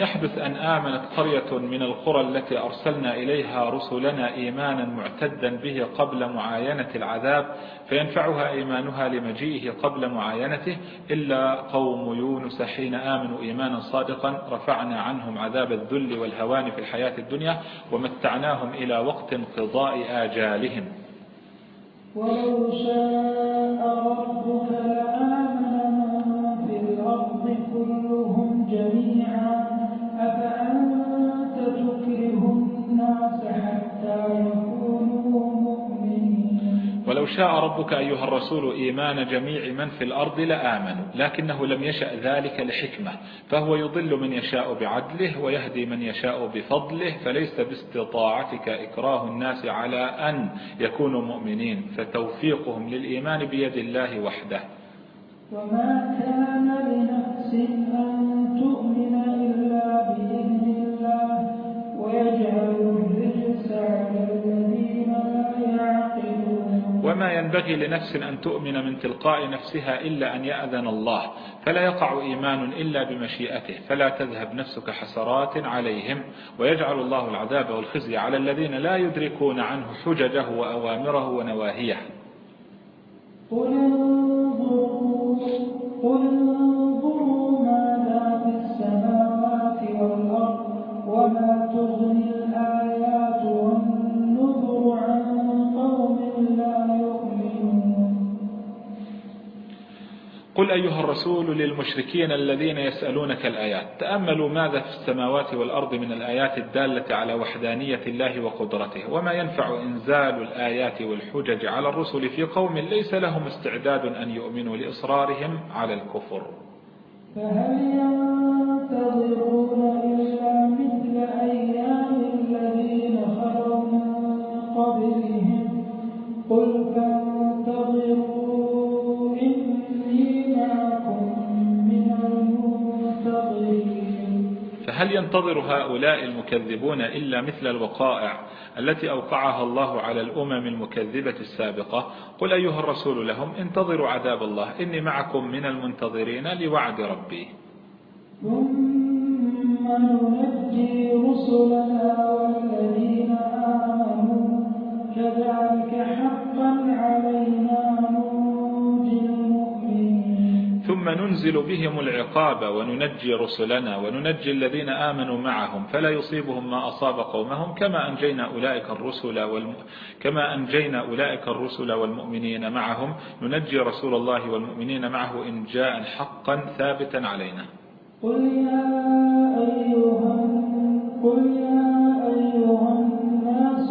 يحدث أن آمنت قرية من القرى التي أرسلنا إليها رسلنا إيمانا معتدا به قبل معاينة العذاب فينفعها إيمانها لمجيئه قبل معاينته إلا قوم يونس حين آمنوا إيمانا صادقا رفعنا عنهم عذاب الذل والهوان في الحياة الدنيا ومتعناهم إلى وقت انقضاء آجالهم. ولو شاء ربك لآمن من في الأرض كلهم جميعا. أفأنت تكره الناس حتى يكونوا مؤمنين؟ ولو شاء ربك أيها الرسول إيمان جميع من في الأرض لآمنوا لكنه لم يشأ ذلك لحكمة فهو يضل من يشاء بعدله ويهدي من يشاء بفضله فليس باستطاعتك إكراه الناس على أن يكونوا مؤمنين فتوفيقهم للإيمان بيد الله وحده. وما كان لنفس أن تؤمن وما ينبغي لنفس أن تؤمن من تلقاء نفسها إلا أن يأذن الله فلا يقع إيمان إلا بمشيئته فلا تذهب نفسك حسرات عليهم ويجعل الله العذاب والخزي على الذين لا يدركون عنه حججه وأوامره ونواهيه. قل انظروا قل انظروا ماذا في السماوات والأرض وما تغني الآيات والنذر عن قوم لا يؤمنون. قل أيها الرسول للمشركين الذين يسألونك الآيات تأملوا ماذا في السماوات والأرض من الآيات الدالة على وحدانية الله وقدرته وما ينفع إنزال الآيات والحجج على الرسل في قوم ليس لهم استعداد أن يؤمنوا لإصرارهم على الكفر. فهل ينتظرون إلا مثل أيام قل فانتظروا إني معكم من المنتظرين. فهل ينتظر هؤلاء المكذبون إلا مثل الوقائع التي أوقعها الله على الأمم المكذبة السابقة؟ قل أيها الرسول لهم انتظروا عذاب الله إني معكم من المنتظرين لوعد ربي. ثم ننجي رسلنا والذين آمنوا كذلك حقا علينا ثم ننزل بهم العقاب وننجي رسلنا وننجي الذين آمنوا معهم. فلا يصيبهم ما أصاب قومهم كما أنجينا أولئك الرسل والم... كما أنجينا أولئك الرسل والمؤمنين معهم. ننجي رسول الله والمؤمنين معه إن جاء حقا ثابتا علينا. قل يا أيها قل يا أيها الناس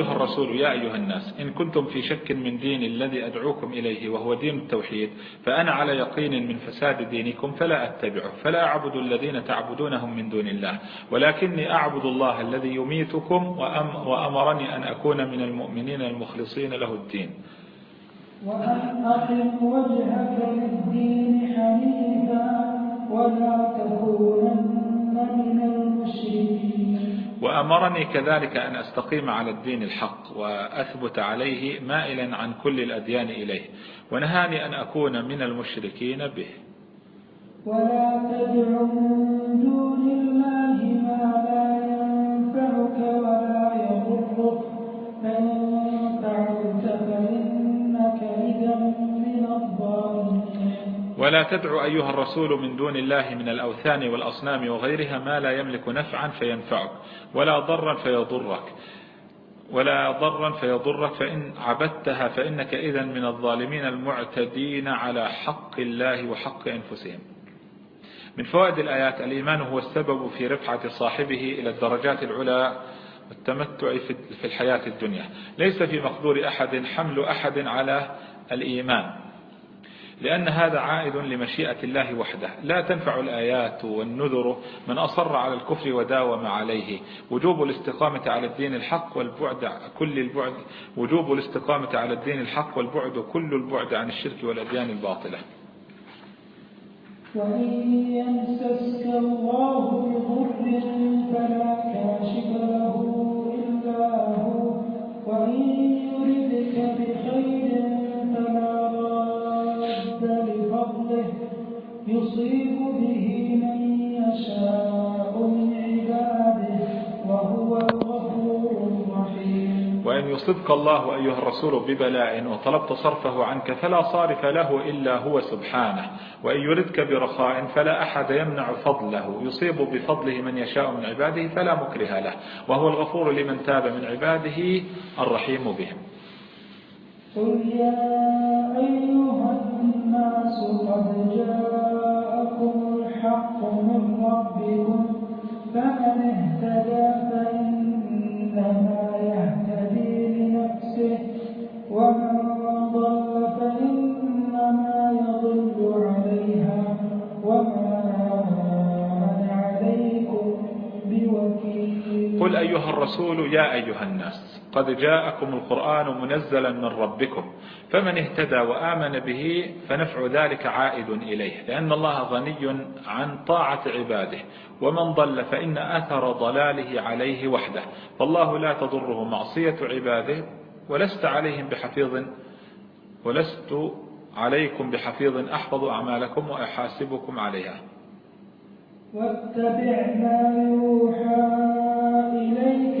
أيها الرسول يا أيها الناس إن كنتم في شك من دين الذي أدعوكم إليه وهو دين التوحيد فأنا على يقين من فساد دينكم فلا أتبعه فلا أعبد الذين تعبدونهم من دون الله ولكني أعبد الله الذي يميتكم وأمرني أن أكون من المؤمنين المخلصين له الدين. وأن أقم وجهك للدين حنيفا ولا تكونن من المشركين. وأمرني كذلك أن أستقيم على الدين الحق وأثبت عليه مائلا عن كل الأديان إليه. ونهاني أن أكون من المشركين به. ولا تدع من دون الله ما لا ينفعك ولا يضرك. فإن فعلت فإنك إذا من الظالمين. ولا تدع أيها الرسول من دون الله من الأوثان والأصنام وغيرها ما لا يملك نفعا فينفعك. ولا ضرا فيضرك. ولا ضرا فيضرك فإن عبدتها فإنك إذا من الظالمين المعتدين على حق الله وحق أنفسهم. من فوائد الآيات الإيمان هو السبب في رفعة صاحبه إلى الدرجات العلى والتمتع في الحياة الدنيا. ليس في مقدور أحد حمل أحد على الإيمان. لأن هذا عائد لمشيئة الله وحده. لا تنفع الآيات والنذر من أصر على الكفر وداوم عليه. وجوب الاستقامة على الدين الحق والبعد كل البعد وجوب الاستقامة على الدين الحق والبعد كل البعد عن الشرك والأديان الباطلة. وإن يمسسك الله بضر فلا كاشف له إلا هو. وإن يردك بخير لفضله يصيب به من يشاء من عباده وهو الغفور الرحيم. وإن يصبك الله أيها الرسول ببلاء وطلبت صرفه عنك فلا صارف له إلا هو سبحانه وإن يردك برخاء فلا أحد يمنع فضله يصيب بفضله من يشاء من عباده فلا مكره له وهو الغفور لمن تاب من عباده الرحيم بهم. قل يا أيها الناس قد جاءكم الحق من ربكم فمن اهتدى فإنما يهتدي لنفسه ومن ضل فإنما يضل عليها وما عليكم بوكيل قل أيها الرسول يا أيها الناس قد جاءكم القرآن منزلا من ربكم فمن اهتدى وآمن به فنفع ذلك عائد إليه لأن الله غني عن طاعة عباده ومن ضل فإن أثر ضلاله عليه وحده فالله لا تضره معصية عباده ولست عليهم بحفيظ ولست عليكم بحفيظ أحفظ أعمالكم وأحاسبكم عليها. واتبع ما يوحى إليك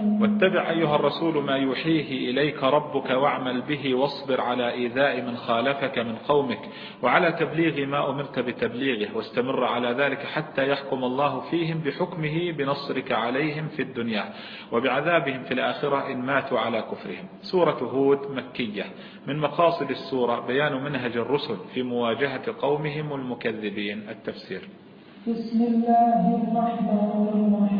واتبع أيها الرسول ما يوحيه إليك ربك واعمل به واصبر على إيذاء من خالفك من قومك وعلى تبليغ ما أمرت بتبليغه واستمر على ذلك حتى يحكم الله فيهم بحكمه بنصرك عليهم في الدنيا وبعذابهم في الآخرة إن ماتوا على كفرهم. سورة هود مكية. من مقاصد السورة بيان منهج الرسل في مواجهة قومهم المكذبين. التفسير. بسم الله الرحمن الرحيم.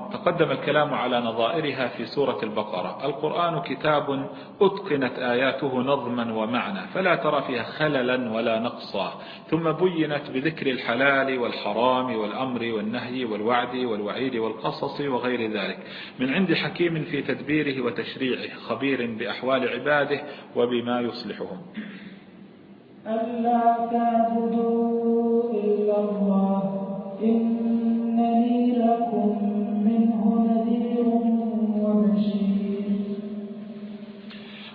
تقدم الكلام على نظائرها في سورة البقرة. القرآن كتاب أتقنت آياته نظما ومعنى فلا ترى فيها خللا ولا نقصا. ثم بينت بذكر الحلال والحرام والأمر والنهي والوعد والوعيد والقصص وغير ذلك. من عند حكيم في تدبيره وتشريعه خبير بأحوال عباده وبما يصلحهم. ألا تعبدوا إلا الله إنني لكم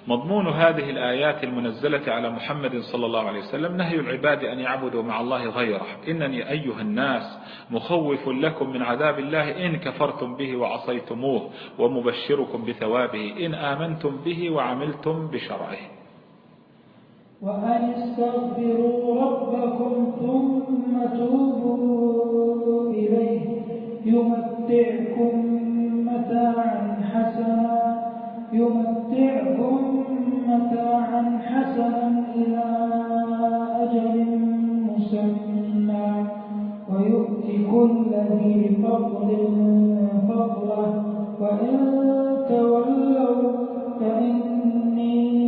مضمون هذه الآيات المنزلة على محمد صلى الله عليه وسلم نهي العباد أن يعبدوا مع الله غيره. إنني أيها الناس مخوف لكم من عذاب الله إن كفرتم به وعصيتموه ومبشركم بثوابه إن آمنتم به وعملتم بشرعه. وأن استغفروا ربكم ثم توبوا إليه يمتعكم متاعا حسنا يمتعكم متاعا حسنا إلى أجل مسمى ويؤتي كل ذي فضل فضله وإن تولوا فإني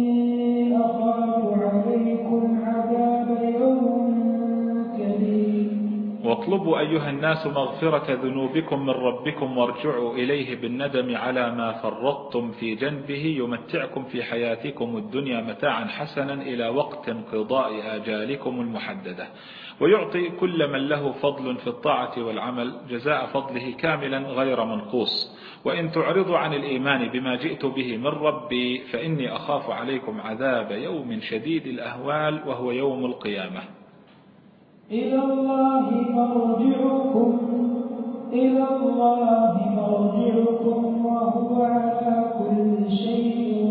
واطلبوا أيها الناس مغفرة ذنوبكم من ربكم وارجعوا إليه بالندم على ما فرطتم في جنبه يمتعكم في حياتكم الدنيا متاعا حسنا إلى وقت انقضاء آجالكم المحددة. ويعطي كل من له فضل في الطاعة والعمل جزاء فضله كاملا غير منقوص. وإن تعرضوا عن الإيمان بما جئت به من ربي فإني أخاف عليكم عذاب يوم شديد الأهوال وهو يوم القيامة. إلى الله مرجعكم إلى الله مرجعكم وهو على كل شيء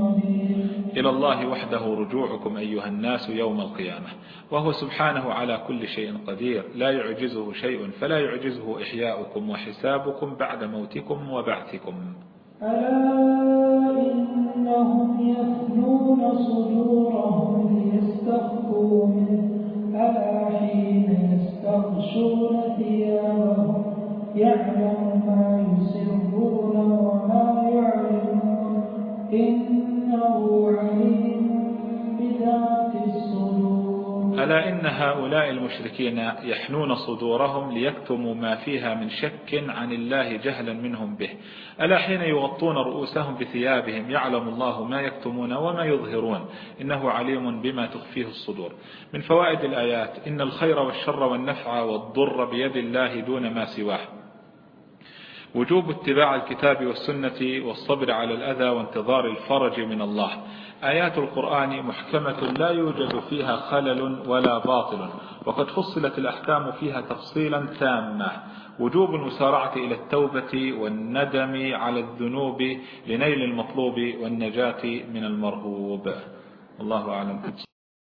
قدير. إلى الله وحده رجوعكم أيها الناس يوم القيامة وهو سبحانه على كل شيء قدير. لا يعجزه شيء فلا يعجزه إحياؤكم وحسابكم بعد موتكم وبعثكم. ألا إنهم يثنون صدورهم ليستخفوا منه. ألا يستغشون ثيابهم يعلم ما يسرون وما يعلمون إنه عليم بذات ألا إن هؤلاء المشركين يحنون صدورهم ليكتموا ما فيها من شك عن الله جهلا منهم به. ألا حين يغطون رؤوسهم بثيابهم يعلم الله ما يكتمون وما يظهرون. إنه عليم بما تخفيه الصدور. من فوائد الآيات إن الخير والشر والنفع والضر بيد الله دون ما سواه. وجوب اتباع الكتاب والسنة والصبر على الأذى وانتظار الفرج من الله. آيات القرآن محكمة لا يوجد فيها خلل ولا باطل وقد فصلت الأحكام فيها تفصيلا تاما. وجوب المسارعة إلى التوبة والندم على الذنوب لنيل المطلوب والنجاة من المرهوب الله أعلم.